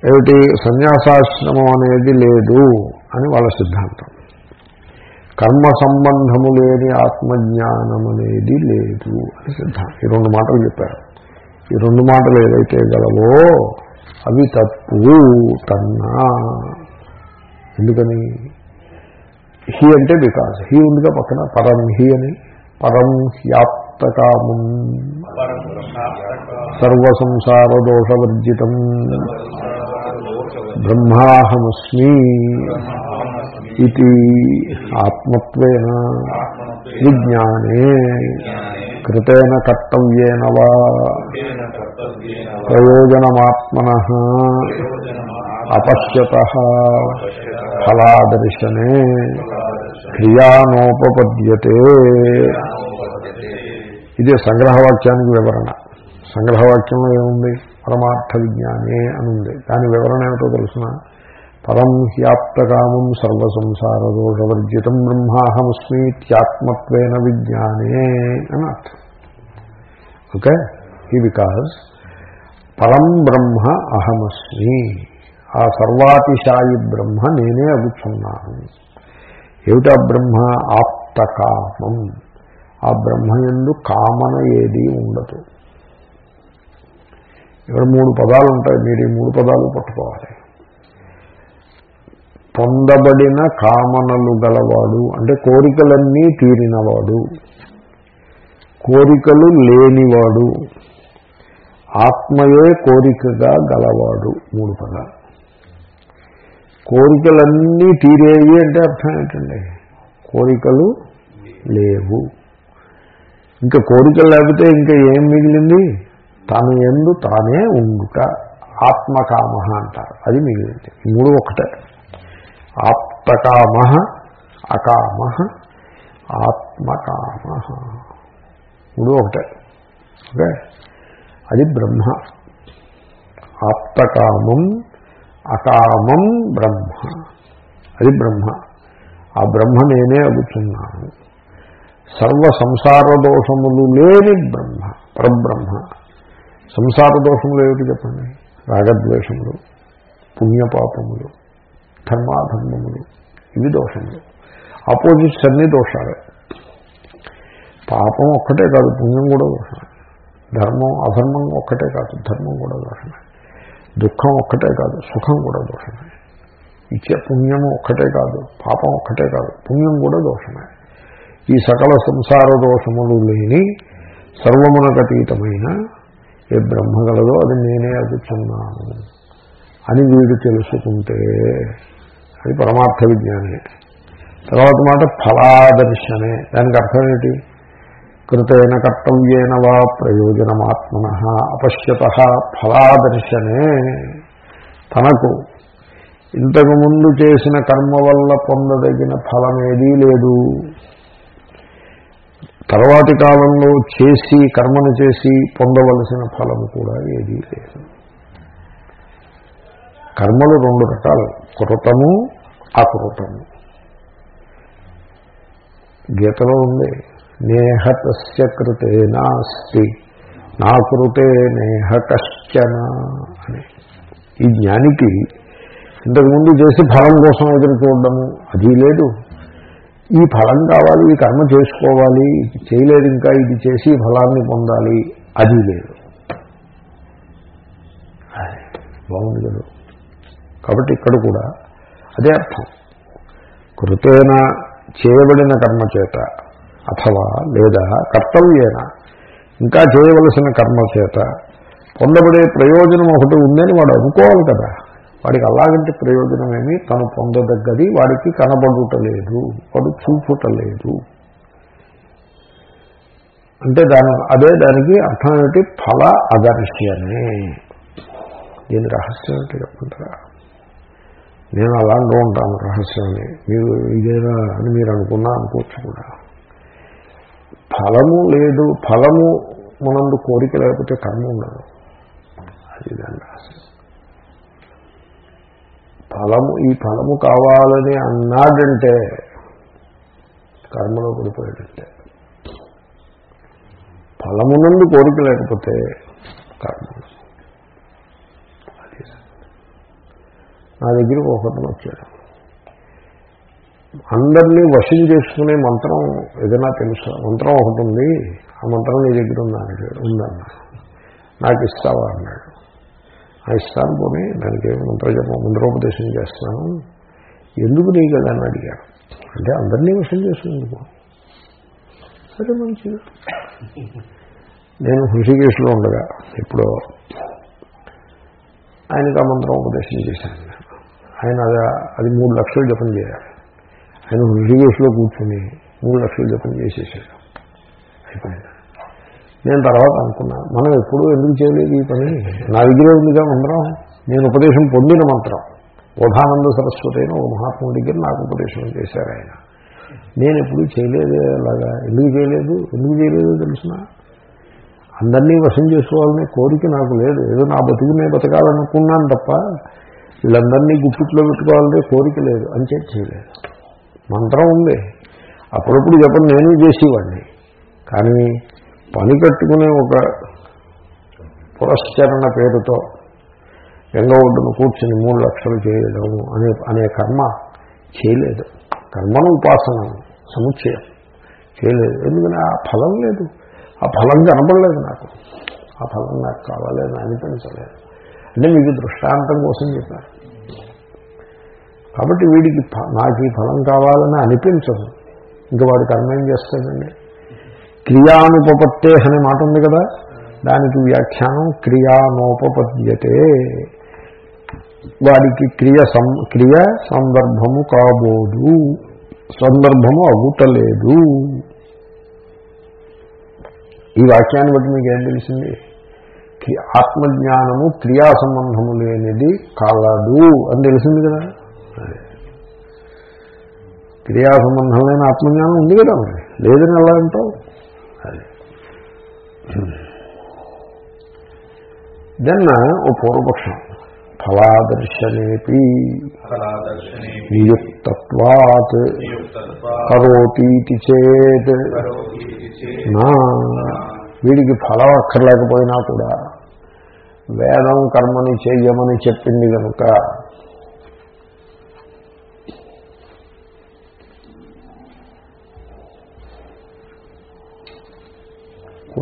ఏమిటి? సన్యాసాశ్రమం అనేది లేదు అని వాళ్ళ సిద్ధాంతం. కర్మ సంబంధము లేని ఆత్మజ్ఞానం అనేది లేదు అని సిద్ధాంతం. ఈ రెండు మాటలు చెప్పారు. ఈ రెండు మాటలు ఏదైతే గలవో అవి తప్పు తన్నా. ఎందుకని? హీ అంటే బికాజ్ హీ ఉందిగా పక్కన. పరం హీ అని. పరం హ్యాప్తకామం. సర్వసంసార దోషవర్జితం. బ్రహ్మాహమస్మి ఇది ఆత్మత్వేన విజ్ఞానే కృతేన కర్తవ్యేన వా ప్రయోజనమాత్మన అపశ్యత ఫలాదర్శనే క్రియానోపపద్యతే. ఇది సంగ్రహవాక్యానికి వివరణ. సంగ్రహవాక్యంలో ఏముంది? పరమార్థ విజ్ఞానే అని ఉంది దాని వివరణ ఏమిటో తెలుసిన? పరం హ్యాప్తకామం సర్వసంసార దోషవర్జితం బ్రహ్మాహమస్మీత్యాత్మత్వేన విజ్ఞానే అని అర్థం. ఓకే? ఈ బికాజ్ పరం బ్రహ్మ అహమస్మి ఆ సర్వాతిశాయి బ్రహ్మ నేనే అగుచున్నాను. ఏమిటా బ్రహ్మ? ఆప్తకామం. ఆ బ్రహ్మ ఎందు కామన ఏది ఉండదు. ఇక్కడ మూడు పదాలు ఉంటాయి మీరు ఈ మూడు పదాలు పట్టుకోవాలి. పొందబడిన కామనలు గలవాడు అంటే కోరికలన్నీ తీరినవాడు కోరికలు లేనివాడు ఆత్మయే కోరికగా గలవాడు. మూడు పదాలు. కోరికలన్నీ తీరేవి అంటే అర్థం ఏంటండి? కోరికలు లేవు. ఇంకా కోరికలు లేకపోతే ఇంకా ఏం మిగిలింది? తను ఎందు తానే ఉండుట ఆత్మకామ అంటారు. అది మిగిలింది. మూడు ఒకటే. ఆప్తకామ అకామ ఆత్మకామ. మూడు ఒకటే. ఓకే? అది బ్రహ్మ. ఆప్తకామం అకామం బ్రహ్మ. అది బ్రహ్మ. ఆ బ్రహ్మ నేనే అడుగుతున్నాను సర్వ సంసార దోషములు లేని బ్రహ్మ పరబ్రహ్మ. సంసార దోషములు ఏమిటి చెప్పండి? రాగద్వేషములు పుణ్యపాపములు ధర్మాధర్మములు ఇవి దోషములు. ఆపోజిట్స్ అన్నీ దోషాలే. పాపం ఒక్కటే కాదు పుణ్యం కూడా దోషమే. ధర్మం అధర్మం ఒక్కటే కాదు ధర్మం కూడా దోషమే. దుఃఖం ఒక్కటే కాదు సుఖం కూడా దోషమే. ఇచ్చే పుణ్యము ఒక్కటే కాదు పాపం ఒక్కటే కాదు పుణ్యం కూడా దోషమే. ఈ సకల సంసార దోషములు లేని సర్వమునకతీతమైన ఏ బ్రహ్మ గలదో అది నేనే అదుచున్నాను అని వీడు తెలుసుకుంటే అది పరమార్థ విజ్ఞానే తర్వాత మాట ఫలాదర్శనే. దానికి అర్థం ఏంటి కృతైన కర్తవ్యేన వా ప్రయోజనమాత్మన అపశ్యత ఫలాదర్శనే. తనకు ఇంతకుముందు చేసిన కర్మ వల్ల పొందదగిన ఫలమేదీ లేదు. తర్వాతి కాలంలో చేసి కర్మను చేసి పొందవలసిన ఫలము కూడా ఏదీ లేదు. కర్మలు రెండు రకాలు. కృతము అకృతము. గీతలో ఉంది నేహ తస్య కృతే నాస్తి నా కృతే నేహ కశ్చన అని. ఈ జ్ఞానికి ఇంతకుముందు చేసి ఫలం కోసం ఎదురు చూడడము అది లేదు. ఈ ఫలం కావాలి ఈ కర్మ చేసుకోవాలి ఇది చేయలేదు ఇంకా ఇది చేసి ఫలాన్ని పొందాలి. అది లేదు. బాగుంది కదా. కాబట్టి ఇక్కడ కూడా అదే అర్థం. కృతేన చేయబడిన కర్మ చేత అథవా లేదా కర్తవ్యేన ఇంకా చేయవలసిన కర్మ చేత పొందబడే ప్రయోజనం ఒకటి ఉందని వాడు అనుకోవాలి కదా. వాడికి అలాగంటి ప్రయోజనం ఏమి తను పొందదగ్గది వాడికి కనబడుటలేదు వాడు చూపుటలేదు. అంటే దాని అదే దానికి అర్థం ఏమిటి? ఫల అదర్శ్యమే. దీని రహస్యం ఏంటి చెప్పుకుంటారా నేను అలా అంటూ ఉంటాను రహస్యాన్ని. మీరు ఇదేనా అని మీరు అనుకున్నా అనుకోవచ్చు కూడా. ఫలము లేదు ఫలము మనందు కోరిక లేకపోతే కర్మ ఉండదు. అది దాని రహస్యం. ఫలము ఈ ఫలము కావాలని అన్నాడంటే కర్మలో పడిపోయాడంటే. నుండి కోరిక లేకపోతే కర్మ. నా దగ్గరికి ఒకటి వచ్చాడు. అందరినీ వశం చేసుకునే మంత్రం ఏదైనా తెలుసా? మంత్రం ఒకటి ఉంది. ఆ మంత్రం నీ దగ్గర ఉందా? అన్నాడు ఉందన్నా. నాకు ఇస్తావా? అన్నాడు. ఆ ఇస్తాను పోనీ దానికి మంత్రజపం మంత్రోపదేశం చేస్తాను ఎందుకు నీకు కదా అని అడిగాడు. అంటే అందరినీ వశం చేసుకుందుకు. సరే మంచిది. నేను హృషికేశ్లో ఉండగా ఇప్పుడు ఆయనకు ఆ మంత్రం ఉపదేశం చేశాను. ఆయన అది అది మూడు లక్షలు జపం చేయాలి ఆయన హృషికేశ్లో కూర్చొని మూడు లక్షలు జపం చేసేసాడు. అయిపోయింది. నేను తర్వాత అనుకున్నా. మనం ఎప్పుడూ ఎందుకు చేయలేదు ఈ పని? నా దగ్గరే ఉందిగా మంత్రం? నేను ఉపదేశం పొందిన మంత్రం. బోధానంద సరస్వతి అయిన ఒక మహాత్ముడి దగ్గర నాకు ఉపదేశం చేశారు ఆయన. నేను ఎప్పుడు చేయలేదు అలాగా. ఎందుకు చేయలేదు? ఎందుకు చేయలేదు తెలిసిన? అందరినీ వశం చేసుకోవాలనే కోరిక నాకు లేదు. ఏదో నా బతుకు నేను బతకాలనుకున్నాను తప్ప వీళ్ళందరినీ గుప్పిట్లో పెట్టుకోవాలనే కోరిక లేదు. అని చెప్పి చేయలేదు. మంత్రం ఉంది. అప్పుడప్పుడు చెప్పండి నేను చేసేవాడిని. కానీ పని కట్టుకునే ఒక పురస్చరణ పేరుతో గంగ ఒడ్డును కూర్చుని మూడు లక్షలు చేయడం అనే అనే కర్మ చేయలేదు. కర్మను ఉపాసన సముచ్చయం చేయలేదు. ఎందుకని? ఆ ఫలం లేదు. ఆ ఫలం కనపడలేదు నాకు. ఆ ఫలం నాకు కావాలని అనిపించలేదు. అంటే మీకు దృష్టాంతం కోసం చెప్పాను. కాబట్టి వీడికి నాకు ఈ ఫలం కావాలని అనిపించదు. ఇంకా వాడు కర్మ ఏం చేస్తాడండి? క్రియానుపపత్తే అనే మాట ఉంది కదా? దానికి వ్యాఖ్యానం క్రియానోపపద్యతే. వాడికి క్రియ సం క్రియ సందర్భము కాబోదు. సందర్భము అగుటలేదు. ఈ వాక్యాన్ని బట్టి మీకు ఏం తెలిసింది? ఆత్మజ్ఞానము క్రియా సంబంధము లేనిది కాలదు అని తెలిసింది కదా? క్రియా సంబంధం లేని ఆత్మజ్ఞానం ఉంది కదా మరి. లేదని ఎలా అంటావు? దెన్ ఓ పూర్వపక్షం ఫలాదర్శనేపి ఫలాదర్శనే నియుక్తత్వాత్ నియుక్తత్వా కరోతీతి చేత్ నా. వీడికి ఫలం అక్కర్లేకపోయినా కూడా వేదం కర్మని చెయ్యమని చెప్పింది కనుక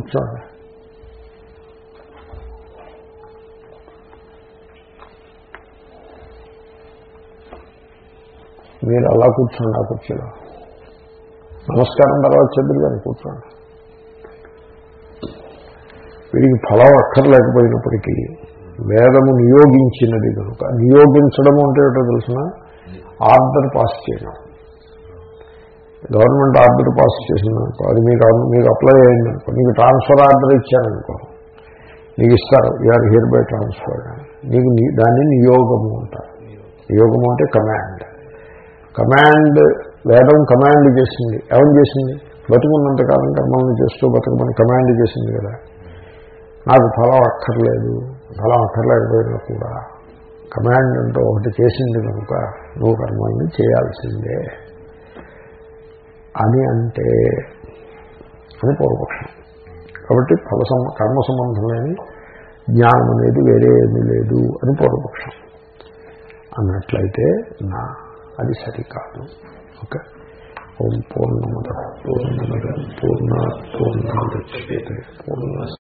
కూర్చోండి మీరు అలా కూర్చోండి ఆ కుర్చీలో. నమస్కారం తర్వాత చెద్దురు కానీ కూర్చోండి. వీడికి ఫలం అక్కర్లేకపోయినప్పటికీ వేదము నియోగించినది కనుక నియోగించడము అంటే ఏటో తెలిసిన? ఆర్డర్ పాస్ చేయడం. గవర్నమెంట్ ఆర్డర్ పాస్ చేసిందనుకో అది మీకు మీకు అప్లై అయిందనుకో నీకు ట్రాన్స్ఫర్ ఆర్డర్ ఇచ్చారనుకో నీకు ఇస్తారు. యూఆర్ హియర్ బై ట్రాన్స్ఫర్ నీకు దాన్ని నియోగము అంటారు. నియోగము అంటే కమాండ్ కమాండ్ వేదం కమాండ్ చేసింది. ఏమని చేసింది? బతుకున్నంతకాలం కర్మల్ని చేస్తూ బతుకమని కమాండ్ చేసింది కదా. నాకు ఫలం అక్కర్లేదు. ఫలం అక్కర్లేకపోయినా కూడా కమాండ్ అంటూ ఒకటి చేసింది కనుక నువ్వు కర్మల్ని చేయాల్సిందే. అని అంటే అని పూర్వపక్షం. కాబట్టి ఫల సం కర్మ సంబంధం లేని జ్ఞానం అనేది వేరే ఏమీ లేదు అని పూర్వపక్షం. అన్నట్లయితే నా అది సరికాదు. ఓకే? ఓం పూర్ణముద పూర్ణముద పూర్ణ పూర్ణ పూర్ణ